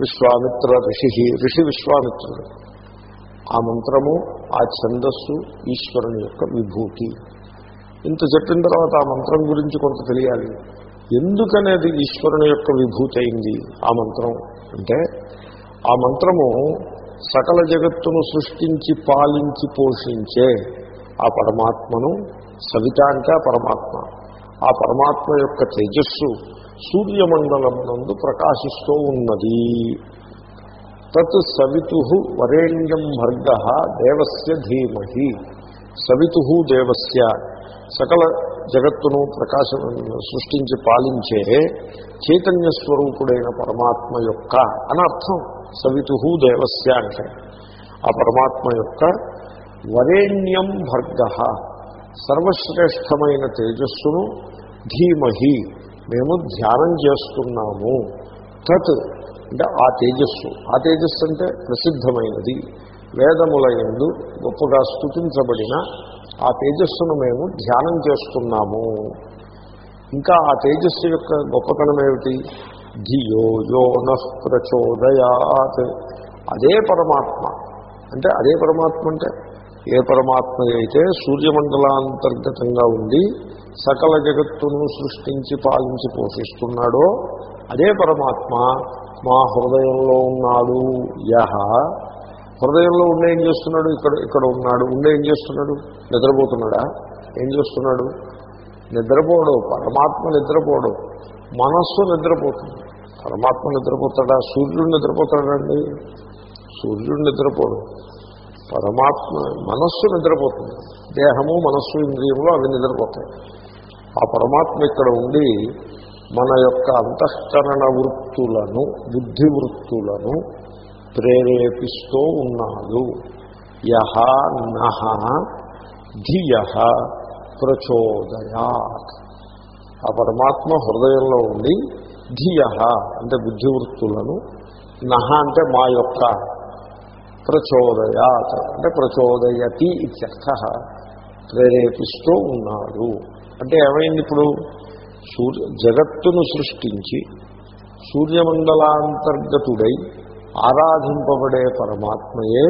విశ్వామిత్ర ఋషి ఋషి విశ్వామిత్రుడు. ఆ మంత్రము ఆ ఛందస్సు ఈశ్వరుని యొక్క విభూతి. ఇంత చెప్పిన తర్వాత ఆ మంత్రం గురించి కొంత తెలియాలి. ఎందుకనేది ఈశ్వరుని యొక్క విభూతి అయింది ఆ మంత్రం? అంటే ఆ మంత్రము సకల జగత్తును సృష్టించి పాలించి పోషించే ఆ పరమాత్మను సవిత అంటే పరమాత్మ. ఆ పరమాత్మ యొక్క తేజస్సు సూర్యమండలమునందు ప్రకాశిస్తూ ఉన్నది. తత్ సవితు వరేణ్యం భర్గ దేవస్య ధీమహి. సవితు దేవస్య సకల జగత్తును ప్రకాశ సృష్టించి పాలించే చైతన్య స్వరూపుడైన పరమాత్మ యొక్క అనర్థం. సవితు దేవస్య అంటే ఆ పరమాత్మ యొక్క వరేణ్యం భర్గ సర్వశ్రేష్టమైన తేజస్సును ధీమహి మేము ధ్యానం చేస్తున్నాము. తత్ అంటే ఆ తేజస్సు ఆ తేజస్సు అంటే ప్రసిద్ధమైనది. వేదములయందు గొప్పగా స్థుతించబడిన ఆ తేజస్సును మేము ధ్యానం చేస్తున్నాము. ఇంకా ఆ తేజస్సు యొక్క గొప్పతనం ఏమిటి? ధియో యో ప్రచోదయాత్. అదే పరమాత్మ. అంటే అదే పరమాత్మ అంటే ఏ పరమాత్మ అయితే సూర్యమండలాంతర్గతంగా ఉండి సకల జగత్తును సృష్టించి పాలించి పోషిస్తున్నాడో అదే పరమాత్మ మా హృదయంలో ఉన్నాడు. యహ. హృదయంలో ఉండే ఏం చేస్తున్నాడు? ఇక్కడ ఇక్కడ ఉన్నాడు. ఉండే ఏం చేస్తున్నాడు? నిద్రపోతున్నాడా? ఏం చేస్తున్నాడు? నిద్రపోడు. పరమాత్మ నిద్రపోడు. మనస్సు నిద్రపోతుంది. పరమాత్మ నిద్రపోతాడా? సూర్యుడు నిద్రపోతాడండి. సూర్యుడు నిద్రపోడు. పరమాత్మ మనస్సు నిద్రపోతుంది. దేహము మనస్సు ఇంద్రియములు అవి నిద్రపోతాయి. ఆ పరమాత్మ ఇక్కడ ఉండి మన యొక్క అంతఃకరణ వృత్తులను బుద్ధి వృత్తులను ప్రేరేపిస్తూ ఉన్నాడు. యహ నహ ధియ ప్రచోదయాత్. ఆ పరమాత్మ హృదయంలో ఉండి ధియ అంటే బుద్ధివృత్తులను నహ అంటే మా యొక్క ప్రచోదయాత్ అంటే ప్రచోదయతి ఇత్యర్థ ప్రేరేపిస్తూ ఉన్నాడు. అంటే ఏమైంది ఇప్పుడు? సూర్య జగత్తును సృష్టించి సూర్యమండలాంతర్గతుడై ఆరాధింపబడే పరమాత్మయే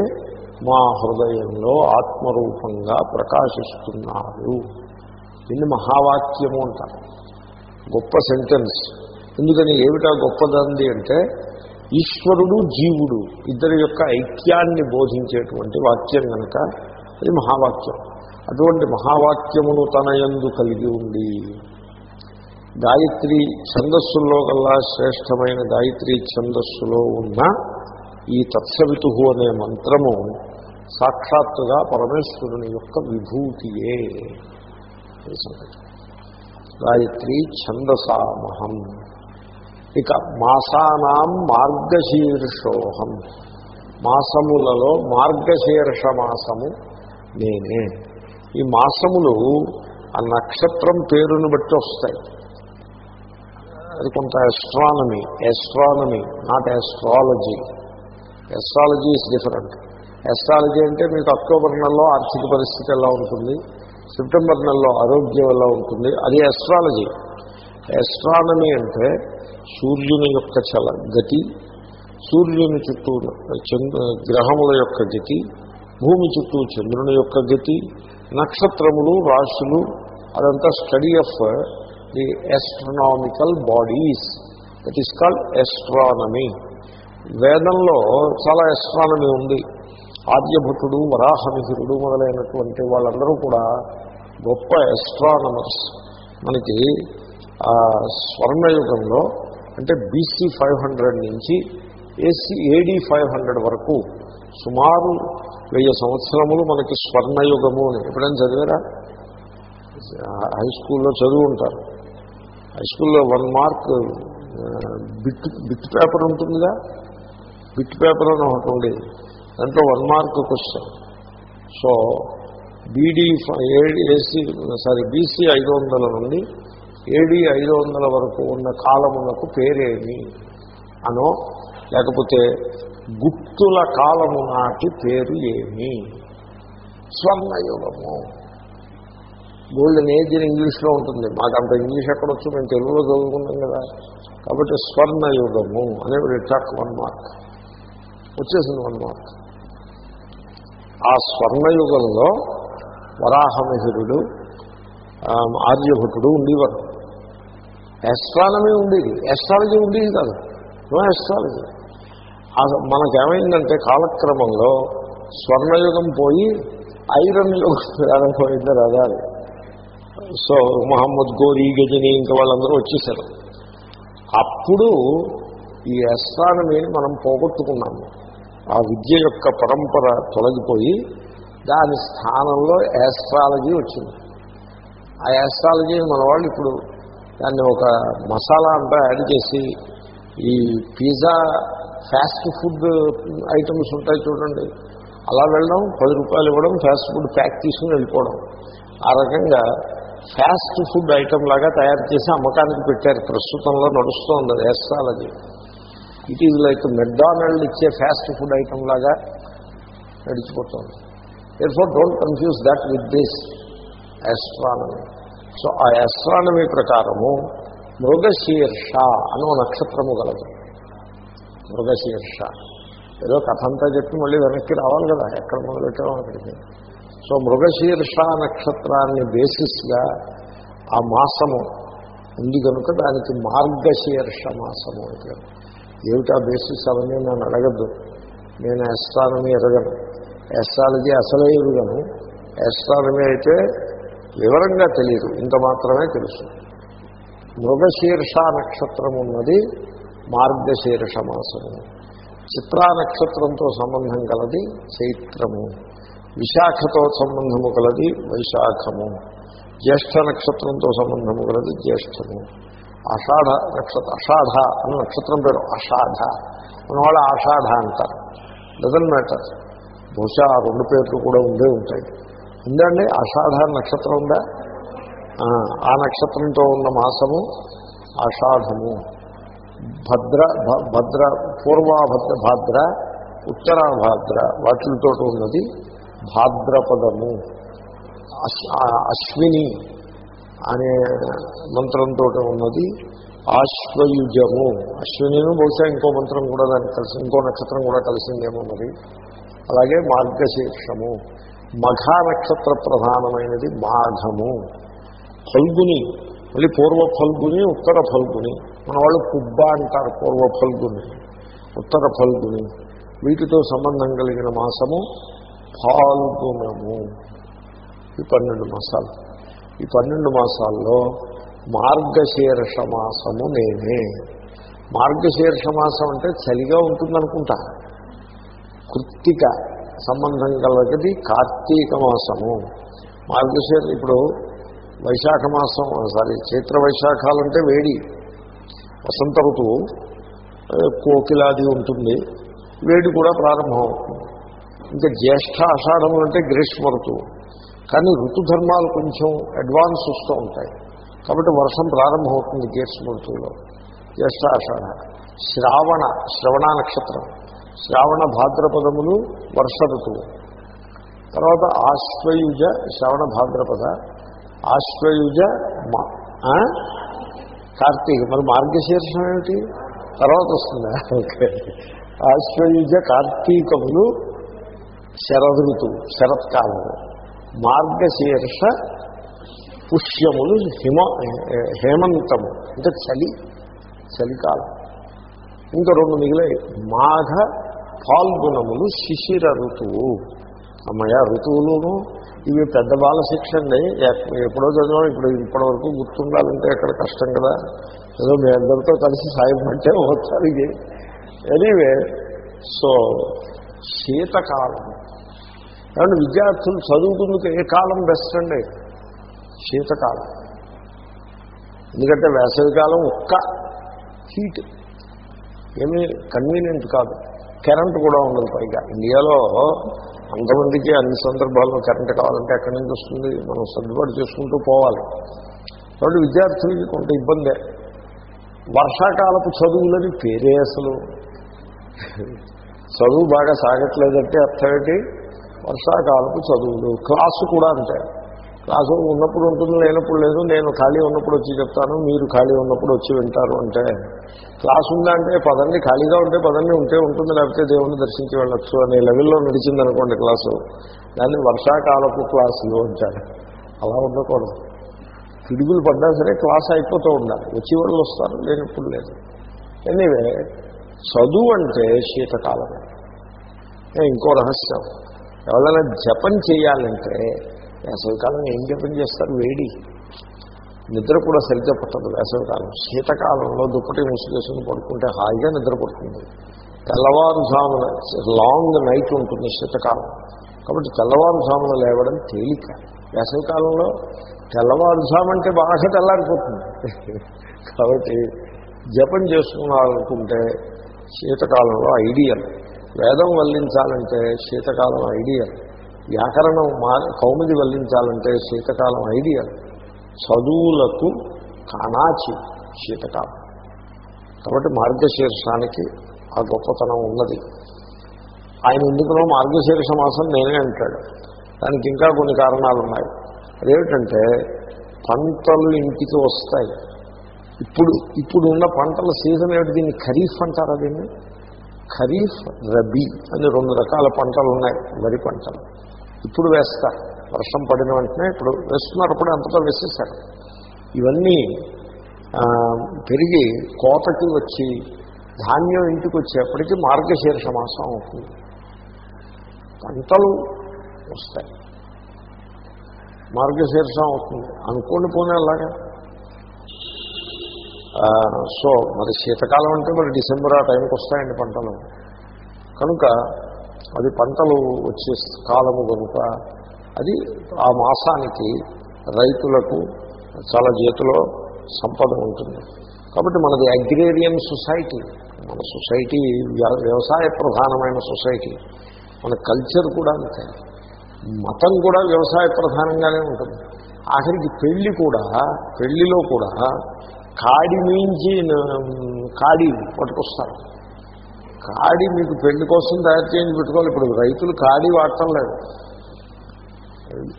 మా హృదయంలో ఆత్మరూపంగా ప్రకాశిస్తున్నాడు. దీన్ని మహావాక్యము అంటారు. గొప్ప సెంటెన్స్ ఎందుకని ఏమిటా గొప్పదంది అంటే ఈశ్వరుడు జీవుడు ఇద్దరి యొక్క ఐక్యాన్ని బోధించేటువంటి వాక్యం కనుక అది మహావాక్యం అటువంటి మహావాక్యమును తన యందు కలిగి ఉండి గాయత్రి ఛందస్సుల్లో కల్లా శ్రేష్టమైన గాయత్రి ఛందస్సులో ఉన్న ఈ తత్సవితు అనే మంత్రము సాక్షాత్తుగా పరమేశ్వరుని యొక్క విభూతియే సంగతి. గాయత్రి ఛందసామహం. ఇక మాసానాం మార్గశీర్షోహం. మాసములలో మార్గశీర్ష మాసము నేనే. ఈ మాసములు ఆ నక్షత్రం పేరును బట్టి వస్తాయి. అది కొంత astronomy astronomy not astrology astrology is different astrology అంటే మీకు అక్టోబర్ నెలలో ఆర్థిక పరిస్థితి ఎలా ఉంటుంది? సెప్టెంబర్ నెలలో ఆరోగ్యం ఎలా ఉంటుంది? అది ఎస్ట్రాలజీ ఎస్ట్రానమీ అంటే సూర్యుని యొక్క చల గతి సూర్యుని చుట్టూ చంద్ర గ్రహముల యొక్క గతి భూమి చుట్టూ చంద్రుని యొక్క గతి నక్షత్రములు రాశులు అదంతా study of the astronomical bodies that is called astronomy వేదంలో చాలా ఎస్ట్రానమీ ఉంది. ఆర్యభటుడు వరాహమిహిరుడు మొదలైనటువంటి వాళ్ళందరూ కూడా గొప్ప ఎస్ట్రానమర్స్ మనకి స్వర్ణయుగంలో అంటే బీసీ ఫైవ్ హండ్రెడ్ నుంచి ఏసీ ఏడీ ఫైవ్ హండ్రెడ్ వరకు సుమారు వెయ్యి సంవత్సరములు మనకి స్వర్ణయుగము అని. ఎప్పుడైనా చదివారా? హై స్కూల్లో చదువు ఉంటారు. హై స్కూల్లో one mark bit bit paper ఉంటుందిగా? బిట్ పేపర్ అని ఒకటి ఉండేది. దాంట్లో one mark question so BD AC sorry BC ఐదు వందల నుండి ఏడీ ఐదు వందల వరకు ఉన్న కాలమునకు పేరేమి? అనో లేకపోతే గుప్తుల కాలము నాటి పేరు ఏమి? స్వర్ణయుగము. గోల్డెన్ ఏజ్ అని ఇంగ్లీష్లో ఉంటుంది. మాకు అంత ఇంగ్లీష్ ఎక్కడొచ్చు? మేము తెలుగులో చదువుకున్నాం కదా. కాబట్టి స్వర్ణయుగము అనే రిటాక్ వన్ మార్క్ వచ్చేసింది వన్ మార్క్ ఆ స్వర్ణయుగంలో వరాహమిహిరుడు ఆర్యభటుడు ఉండేవారు. ఎస్ట్రానమీ ఉండేది. ఎస్ట్రాలజీ ఉండేది కాదు. నో ఎస్ట్రాలజీ మనకేమైందంటే కాలక్రమంలో స్వర్ణయుగం పోయి ఐరన్ యుగం ప్రారంభమైంది రథాలు. సో మహమ్మద్ గోరీ గజని ఇంకా వాళ్ళందరూ వచ్చేసారు అప్పుడు ఈ ఎస్ట్రానమీని మనం పోగొట్టుకున్నాము. ఆ విద్య యొక్క పరంపర తొలగిపోయి దాని స్థానంలో యాస్ట్రాలజీ వచ్చింది. ఆ యాస్ట్రాలజీని మన వాళ్ళు ఇప్పుడు దాన్ని ఒక మసాలా అంతా యాడ్ చేసి ఈ పిజ్జా ఫాస్ట్ ఫుడ్ ఐటమ్స్ ఉంటాయి చూడండి. అలా వెళ్ళడం పది రూపాయలు ఇవ్వడం ఫాస్ట్ ఫుడ్ ప్యాక్ తీసుకుని వెళ్ళిపోవడం. ఆ రకంగా ఫాస్ట్ ఫుడ్ ఐటమ్ లాగా తయారు చేసి అమ్మకానికి పెట్టారు. ప్రస్తుతంలో నడుస్తోంది అది astrology it is like McDonald ఇచ్చే ఫాస్ట్ ఫుడ్ ఐటమ్ లాగా నడిచిపోతుంది. For don't confuse that with this astronomy so ఆ ఆస్ట్రానమీ ప్రకారము మృగశీర్ష అని ఒక నక్షత్రము గలదు. మృగశీర్ష. ఏదో కథ అంతా చెప్పి మళ్ళీ వెనక్కి రావాలి కదా ఎక్కడ మొదలెట్టామో అక్కడికి సో మృగశీర్ష నక్షత్రాన్ని బేసిస్గా ఆ మాసము ఉంది కనుక దానికి మార్గశీర్ష మాసము అంటే ఏమిటా బేసిస్ అవన్నీ నన్ను అడగద్దు. నేను ఎస్ట్రానమీ ఎరగను. ఎస్ట్రాలజీ అసలే ఎరుగను. ఎస్ట్రానమీ అయితే వివరంగా తెలియదు ఇంత మాత్రమే తెలుసు. మృగశీర్ష నక్షత్రం ఉన్నది మార్గశీర్ష మాసము. చిత్రా నక్షత్రంతో సంబంధం కలది చైత్రము. విశాఖతో సంబంధము కలది వైశాఖము. జ్యేష్ఠ నక్షత్రంతో సంబంధము కలది జ్యేష్ఠము. అషాఢ నక్షత్ర అషాఢ అన్న నక్షత్రం పేరు అషాఢ. మన వాళ్ళు ఆషాఢ అంటారు. డజన్ మ్యాటర్ బహుశా ఆ రెండు పేర్లు కూడా ఉండే ఉంటాయి. ఉందండి అషాఢ నక్షత్రం ఉందా? ఆ నక్షత్రంతో ఉన్న మాసము ఆషాఢము. భద్ర భద్ర పూర్వాభద్ర భాద్ర ఉత్తరాభాద్ర వాటితో ఉన్నది భాద్రపదము. అశ్విని అనే మంత్రంతో ఉన్నది. ఆశ్వయుజము. అశ్వినిను బహుశా ఇంకో మంత్రం కూడా దానికి కలిసి ఇంకో నక్షత్రం కూడా కలిసిందేమో మరి అలాగే మార్గశీర్షము. మఘ నక్షత్ర ప్రధానమైనది మాఘము. ఫల్గుని మళ్ళీ పూర్వ ఫల్గుని ఉత్తర ఫల్గుని మన వాళ్ళు పుబ్బ అంటారు పూర్వ ఫల్గుని ఉత్తర ఫల్గుని వీటితో సంబంధం కలిగిన మాసము ఫాల్గుణము ఈ పన్నెండు మాసాలు. ఈ పన్నెండు మాసాల్లో మార్గశీర్ష మాసము నేనే. మార్గశీర్ష మాసం అంటే చలిగా ఉంటుందనుకుంటా. కృత్తిక సంబంధం కలగది కార్తీక మాసము. మార్గశీర్ ఇప్పుడు వైశాఖ మాసం సారీ చైత్ర వైశాఖాలంటే వేడి. వసంత ఋతువు కోకిలాది ఉంటుంది. వేడి కూడా ప్రారంభం అవుతుంది ఇంకా జ్యేష్ఠ ఆషాఢం అంటే గ్రీష్మ ఋతువు. కానీ ఋతుధర్మాలు కొంచెం అడ్వాన్స్ వస్తూ ఉంటాయి. కాబట్టి వర్షం ప్రారంభమవుతుంది గేట్స్ ఋతువులో జ్యేష్ఠ శ్రావణ శ్రవణ నక్షత్రం. శ్రావణ భాద్రపదములు వర్ష ఋతువు. తర్వాత ఆశ్వయుజ శ్రవణ భాద్రపద. ఆశ్వయుజ మా కార్తీక. మరి మార్గశీర్షం ఏమిటి? తర్వాత వస్తుందా? ఓకే. ఆశ్వయుజ కార్తీకములు శరదృతువు శరత్కాలము. మార్గశీర్ష పుష్యములు హిమ హేమంతము. అంటే చలి చలికాలం. ఇంకా రెండు మిగిలాయి. మాఘ పాల్గుణములు శిశిర ఋతువు. అమ్మయ్య ఋతువులును ఇవి పెద్ద బాల శిక్ష అండి ఎప్పుడో చదివాం ఇప్పుడు ఇప్పటివరకు గుర్తుండాలంటే ఎక్కడ కష్టం కదా. ఏదో మీ అందరితో కలిసి సాయం పట్టే వచ్చారు ఇది ఎనీవే సో శీతకాలం. కాబట్టి విద్యార్థులు చదువుకుందుకు ఏ కాలం బెస్ట్ అండి? శీతకాలం. ఎందుకంటే వేసవికాలం ఒక్క హీట్ ఏమీ కన్వీనియంట్ కాదు. కరెంట్ కూడా ఉండదు పైగా. ఇండియాలో అంతమందికి అన్ని సందర్భాల్లో కరెంట్ కావాలంటే ఎక్కడి నుంచి వస్తుంది? మనం సర్దుబాటు చేసుకుంటూ పోవాలి. కాబట్టి విద్యార్థులకి కొంత ఇబ్బందే. వర్షాకాలపు చదువులని పేరే అసలు. చదువు బాగా సాగట్లేదంటే అర్థం ఏంటి? వర్షాకాలపు చదువులు. క్లాసు కూడా అంతే. క్లాసు ఉన్నప్పుడు ఉంటుంది లేనప్పుడు లేదు. నేను ఖాళీ ఉన్నప్పుడు వచ్చి చెప్తాను మీరు ఖాళీ ఉన్నప్పుడు వచ్చి వింటారు అంటే. క్లాస్ ఉందా అంటే పదండి ఖాళీగా ఉంటే పదండి ఉంటే ఉంటుంది లేకపోతే దేవుణ్ణి దర్శించి వెళ్ళొచ్చు అనే లెవెల్లో నడిచింది అనుకోండి క్లాసు. దాన్ని వర్షాకాలపు క్లాసులు అంటారు. అలా ఉండకూడదు. పిడుగులు పడ్డా సరే క్లాస్ అయిపోతూ ఉండాలి. వచ్చి వాళ్ళు వస్తారు లేనప్పుడు లేదు. ఎనీవే చదువు అంటే శీతకాలమే. ఇంకో రహస్యం. ఎవరైనా జపం చేయాలంటే వేసవికాలం ఏం జపం చేస్తారు? వేడి. నిద్ర కూడా సరిగ్గా పట్టదు వేసవికాలం. శీతకాలంలో దుప్పటి ముసుగేసుకుని పడుకుంటే హాయిగా నిద్ర పడుతుంది. తెల్లవారుజామున లాంగ్ నైట్ ఉంటుంది శీతకాలం. కాబట్టి తెల్లవారుజామున లేవడం తేలిక. వేసవికాలంలో తెల్లవారుజామంటే బాగా తెల్లారిపోతుంది. కాబట్టి జపం చేసుకున్నారనుకుంటే శీతకాలంలో ఐడియల్. వేదం వల్లించాలంటే శీతకాలం ఐడియల్ వ్యాకరణం మా కౌముది వల్లించాలంటే శీతకాలం ఐడియల్ చదువులకు కాణాచి శీతకాలం. కాబట్టి మార్గశీర్షానికి ఆ గొప్పతనం ఉన్నది. ఆయన ఎందుకునో మార్గశీర్ష మాసం నేనే అంటాడు. దానికి ఇంకా కొన్ని కారణాలు ఉన్నాయి అదేమిటంటే పంటలు ఇంటికి వస్తాయి. ఇప్పుడు ఇప్పుడు ఉన్న పంటల సీజన్ ఏమిటి దీన్ని ఖరీఫ్ అంటారా దీన్ని? ఖరీఫ్ రబీ అని రెండు రకాల పంటలు ఉన్నాయి వరి పంటలు. ఇప్పుడు వేస్తారు వర్షం పడిన వెంటనే ఇప్పుడు వేస్తున్నారు అప్పుడు అంతటా వేసేసారు ఇవన్నీ పెరిగి కోతకి వచ్చి ధాన్యం ఇంటికి వచ్చేప్పటికీ మార్గశీర్ష మాసం అవుతుంది. పంటలు వస్తాయి. మార్గశీర్షం అవుతుంది. అనుకోండి పోనీ అలాగా. సో మరి శీతకాలం అంటే మరి డిసెంబర్ ఆ టైంకి వస్తాయండి పంటలు. కనుక అది పంటలు వచ్చే కాలము కనుక అది ఆ మాసానికి రైతులకు చాలా చేతిలో సంపద ఉంటుంది. కాబట్టి మనది అగ్రేరియన్ సొసైటీ. మన సొసైటీ వ్యవసాయ ప్రధానమైన సొసైటీ. మన కల్చర్ కూడా అంతే. మతం కూడా వ్యవసాయ ప్రధానంగానే ఉంటుంది. ఆఖరికి పెళ్ళి కూడా పెళ్ళిలో కూడా కాడి మించి కాడి పట్టుకొస్తారు. కాడి మీకు పెళ్ళి కోసం తయారు చేయించి పెట్టుకోవాలి. ఇప్పుడు రైతులు కాడి వాడటం లేదు.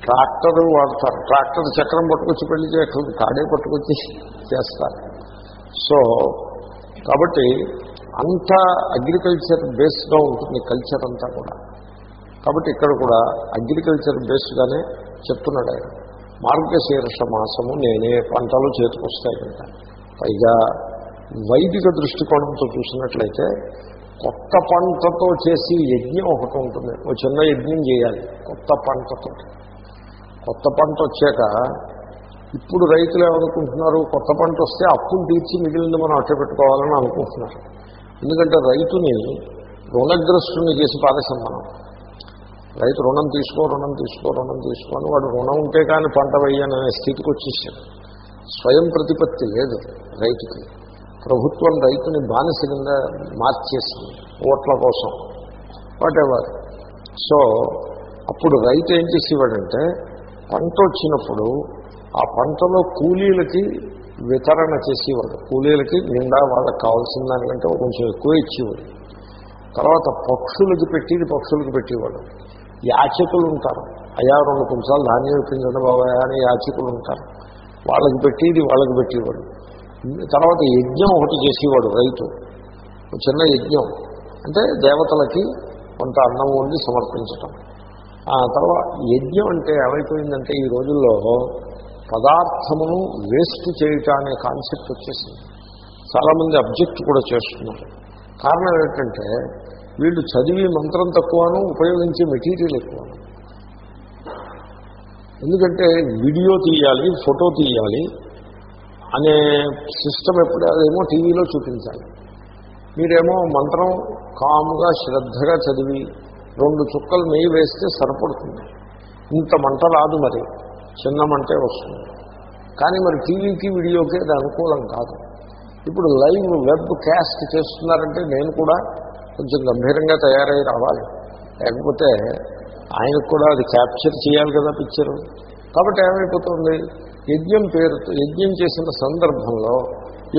ట్రాక్టర్ వాడతారు. ట్రాక్టర్ చక్రం పట్టుకొచ్చి పెళ్ళి చేయట్లేదు కాడే పట్టుకొచ్చి చేస్తారు. సో కాబట్టి అంత అగ్రికల్చర్ బేస్డ్గా ఉంటుంది కల్చర్ అంతా కూడా. కాబట్టి ఇక్కడ కూడా అగ్రికల్చర్ బేస్డ్గానే చెప్తున్నాడు ఆయన. మార్గశీర్ష మాసము నేనే పంటలు చేతికొస్తాయి కనుక పైగా వైదిక దృష్టికోణంతో చూసినట్లయితే కొత్త పంటతో చేసి యజ్ఞం ఒకటి ఉంటుంది. ఒక చిన్న యజ్ఞం చేయాలి కొత్త పంటతో. కొత్త పంట వచ్చాక ఇప్పుడు రైతులు ఏమనుకుంటున్నారు? కొత్త పంట వస్తే అప్పులు తీర్చి మిగిలింది మనం అట్ట పెట్టుకోవాలని అనుకుంటున్నారు. ఎందుకంటే రైతుని రుణగ్రస్తుని చేసి పారేసాం మనం. రైతు రుణం తీసుకో రుణం తీసుకో రుణం తీసుకో అని వాడు రుణం ఉంటే కానీ పంట వేయననే స్థితికి వచ్చేసాడు. స్వయం ప్రతిపత్తి లేదు రైతుకి. ప్రభుత్వం రైతుని బానిస కింద మార్చేసింది ఓట్ల కోసం. వాటెవర్ సో అప్పుడు రైతు ఏం చేసేవాడంటే పంట వచ్చినప్పుడు ఆ పంటలో కూలీలకి వితరణ చేసేవాడు. కూలీలకి నిండా వాళ్ళకి కావాల్సిన దానికంటే కొంచెం ఎక్కువ ఇచ్చేవాడు. తర్వాత పక్షులకి పెట్టేది పక్షులకు పెట్టేవాడు. యాచకులు ఉంటారు. అయా రెండు కొంచెం ధాన్యం ఇప్పించండి బాబాయ్ అని యాచకులు ఉంటారు. వాళ్ళకి పెట్టేది వాళ్ళకి పెట్టేవాడు. తర్వాత యజ్ఞం ఒకటి చేసేవాడు రైతు. ఒక చిన్న యజ్ఞం. అంటే దేవతలకి కొంత అన్నం వండి సమర్పించటం. ఆ తర్వాత యజ్ఞం అంటే ఏమైపోయిందంటే ఈ రోజుల్లో పదార్థమును వేస్ట్ చేయటం అనే కాన్సెప్ట్ వచ్చేసింది. చాలామంది అబ్జెక్ట్ కూడా చేస్తున్నారు. కారణం ఏంటంటే వీళ్ళు చదివి మంత్రం తక్కువను ఉపయోగించే మెటీరియల్ ఎక్కువను. ఎందుకంటే వీడియో తీయాలి ఫోటో తీయాలి అనే సిస్టమ్ ఎప్పుడేమో అదేమో టీవీలో చూపించాలి. మీరేమో మంత్రం కాముగా శ్రద్ధగా చదివి రెండు చుక్కలు నెయ్యి వేస్తే సరిపడుతుంది. ఇంత మంట రాదు మరి చిన్న మంటే వస్తుంది. కానీ మరి టీవీకి వీడియోకి అది అనుకూలం కాదు. ఇప్పుడు లైవ్ వెబ్ క్యాస్ట్ చేస్తున్నారంటే నేను కూడా కొంచెం గంభీరంగా తయారై రావాలి. లేకపోతే ఆయనకు కూడా అది క్యాప్చర్ చేయాలి కదా పిక్చరు. కాబట్టి ఏమైపోతుంది? యజ్ఞం పేరుతో యజ్ఞం చేసిన సందర్భంలో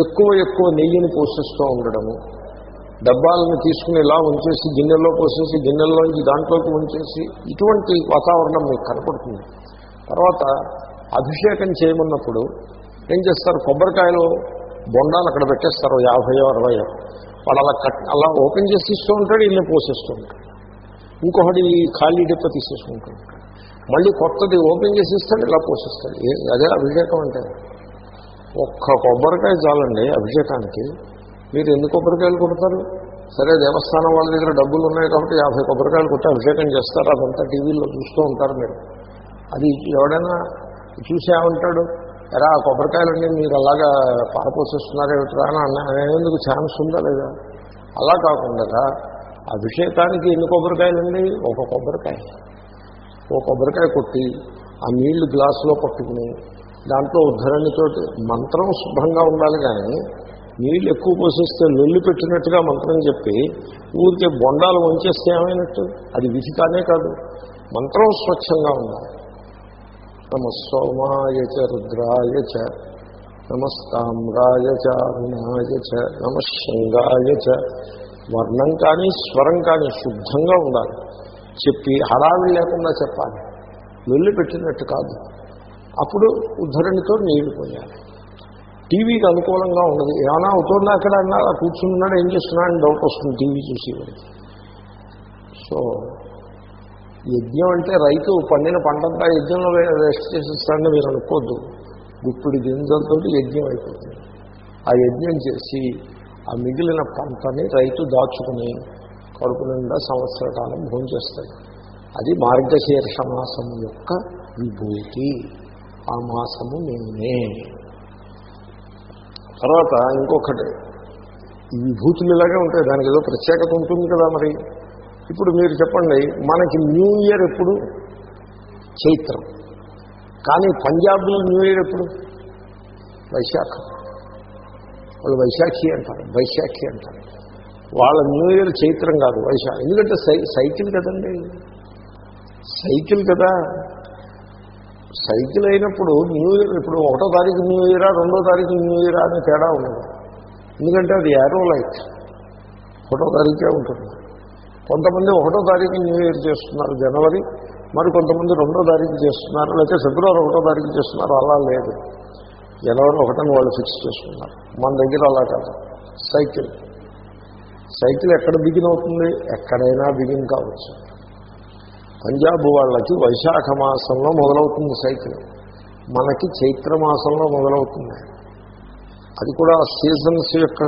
ఎక్కువ ఎక్కువ నెయ్యిని పోషిస్తూ ఉండడము. డబ్బాలను తీసుకుని ఇలా ఉంచేసి గిన్నెల్లో పోసేసి గిన్నెల్లోంచి దాంట్లోకి ఉంచేసి ఇటువంటి వాతావరణం మీకు కనపడుతుంది. తర్వాత అభిషేకం చేయమన్నప్పుడు ఏం చేస్తారు? కొబ్బరికాయలు బొండాలు అక్కడ పెట్టేస్తారు యాభైయో అరవయో వాడు అలా కట్ అలా ఓపెన్ చేసి ఇస్తూ ఉంటాడు ఇల్లు పోసేస్తూ ఉంటాడు. ఇంకొకటి ఖాళీ డిప్ప తీసేసుకుంటూ మళ్ళీ కొత్తది ఓపెన్ చేసి ఇస్తాడు ఇలా పోషిస్తాడు అదే అభిషేకం అంటే. ఒక్క కొబ్బరికాయ చాలండి అభిషేకానికి. మీరు ఎన్ని కొబ్బరికాయలు కొడతారు? సరే దేవస్థానం వాళ్ళ దగ్గర డబ్బులు ఉన్నాయి కాబట్టి యాభై కొబ్బరికాయలు కొట్టి అభిషేకం చేస్తారు. అదంతా టీవీలో చూస్తూ ఉంటారు మీరు. అది ఎవడైనా చూసేమంటాడు ఎరా ఆ కొబ్బరికాయలన్నీ మీరు అలాగా పారపోసేస్తున్నారు ఏమిట్రా? అని అన్న అనేందుకు ఛాన్స్ ఉందా లేదా? అలా కాకుండా అభిషేకానికి ఎన్ని కొబ్బరికాయలండి? ఒక కొబ్బరికాయ. ఓ కొబ్బరికాయ కొట్టి ఆ నీళ్ళు గ్లాసులో పట్టుకుని దాంట్లో ఉద్ధరణితోటి మంత్రం శుభ్రంగా ఉండాలి కానీ నీళ్ళు ఎక్కువ పోసేస్తే లొల్లి పెట్టినట్టుగా మంత్రం చెప్పి ఊరికే బొండాలు వంచేస్తే ఏమైనట్టు? అది విధి కానే కాదు. మంత్రం స్వచ్ఛంగా ఉండాలి. నమ సోమాయ చ రుద్రాయ చ నమస్తామ్రాయ చ అరుణాయ చ నమ శంగాయ చ వర్ణం కానీ స్వరం కానీ శుద్ధంగా ఉండాలి. చెప్పి హడావిడి లేకుండా చెప్పాలి. వెళ్ళి పెట్టినట్టు కాదు. అప్పుడు ఉద్ధరణితో నీళ్ళు పోయాలి. టీవీకి అనుకూలంగా ఉండదు. ఏమైనా అవుతుందా అక్కడ అన్నా అలా కూర్చున్నాడు ఏం చేస్తున్నా అని డౌట్ వస్తుంది టీవీ చూసి సో యజ్ఞం అంటే రైతు పండిన పంటంతా యజ్ఞంలో రెస్ట్ చేసిస్తాడని మీరు అనుకోద్దు. గుప్పిడి గింజలతో యజ్ఞం అయిపోతుంది. ఆ యజ్ఞం చేసి ఆ మిగిలిన పంటని రైతు దాచుకుని కడుపు నిండా సంవత్సర కాలం భోంచేస్తాడు అది మార్గశీర్ష మాసం యొక్క విభూతి. ఆ మాసము నేనే తర్వాత ఇంకొకటి ఈ విభూతులు ఇలాగే ఉంటాయి. దానికి ఏదో ప్రత్యేకత ఉంటుంది కదా మరి. ఇప్పుడు మీరు చెప్పండి మనకి న్యూ ఇయర్ ఎప్పుడు? చైత్రం. కానీ పంజాబ్లో న్యూ ఇయర్ ఎప్పుడు? వైశాఖం. వాళ్ళు వైశాఖి అంటారు వైశాఖి అంటారు. వాళ్ళ న్యూ ఇయర్ చైత్రం కాదు వైశాఖ ఎందుకంటే సై సైకిల్ కదండి. సైకిల్ కదా. సైకిల్ అయినప్పుడు న్యూ ఇయర్ ఇప్పుడు ఒకటో తారీఖు న్యూ ఇయరా రెండో తారీఖు న్యూ ఇయరా అనే తేడా ఉండదు. ఎందుకంటే అది యారో లైట్ ఒకటో తారీఖే ఉంటుంది. కొంతమంది ఒకటో తారీఖు న్యూ ఇయర్ చేస్తున్నారు జనవరి మరి కొంతమంది రెండో తారీఖు చేస్తున్నారు లేకపోతే ఫిబ్రవరి ఒకటో తారీఖు చేస్తున్నారు అలా లేదు. జనవరి ఒకటని వాళ్ళు ఫిక్స్ చేసుకున్నారు. మన దగ్గర అలా కాదు. సైకిల్ సైకిల్ ఎక్కడ బిగిన్ అవుతుంది? ఎక్కడైనా బిగిన్ కావచ్చు. పంజాబ్ వాళ్ళకి వైశాఖ మాసంలో మొదలవుతుంది సైకిల్ మనకి చైత్ర మాసంలో మొదలవుతుంది. అది కూడా సీజన్స్ యొక్క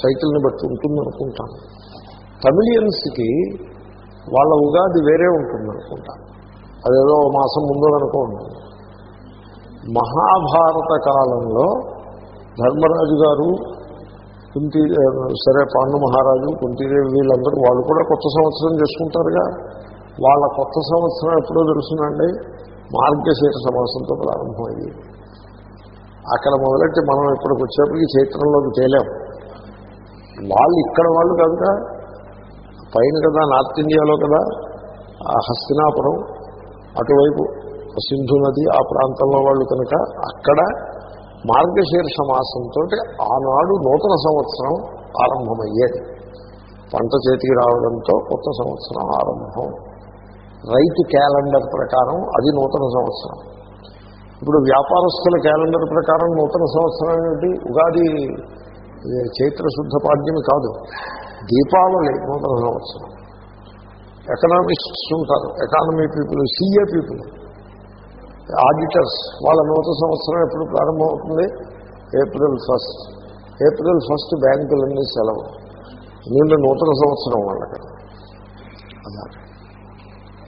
సైకిల్ని బట్టి ఉంటుంది అనుకుంటాను. తమిళియన్స్కి వాళ్ళ ఉగాది వేరే ఉంటుంది అనుకుంటా అదేదో మాసం ముందు అనుకోండి మహాభారత కాలంలో ధర్మరాజు గారు కుంతి సరే పాండు మహారాజు కుంతిదేవి వీళ్ళందరూ వాళ్ళు కూడా కొత్త సంవత్సరం చేసుకుంటారుగా. వాళ్ళ కొత్త సంవత్సరం ఎప్పుడో తెలుసునండి మార్గశీర సమాసంతో ప్రారంభమయ్యి అక్కడ మొదలెట్టి మనం ఇప్పటికి వచ్చేప్పటికి చైత్రంలోకి చేయలేము వాళ్ళు ఇక్కడ వాళ్ళు కనుక పైన కదా నార్త్ ఇండియాలో కదా హస్తినాపురం అటువైపు సింధు నది ఆ ప్రాంతంలో వాళ్ళు కనుక అక్కడ మార్గశీర్ష మాసంతో ఆనాడు నూతన సంవత్సరం ఆరంభమయ్యేది. పంట చేతికి రావడంతో కొత్త సంవత్సరం ఆరంభం. రైతు క్యాలెండర్ ప్రకారం అది నూతన సంవత్సరం. ఇప్పుడు వ్యాపారస్తుల క్యాలెండర్ ప్రకారం నూతన సంవత్సరం ఏమిటి? ఉగాది చైత్ర శుద్ధ పాడ్యమి కాదు. దీపావళి నూతన సంవత్సరం. ఎకనామిస్ట్స్ ఉంటారు. Economy people CA people. Auditors వాళ్ళ నూతన సంవత్సరం ఎప్పుడు ప్రారంభమవుతుంది? April first. ఏప్రిల్ ఫస్ట్ బ్యాంకులన్నీ సెలవు. నీళ్ళు నూతన సంవత్సరం వాళ్ళకి. అదే.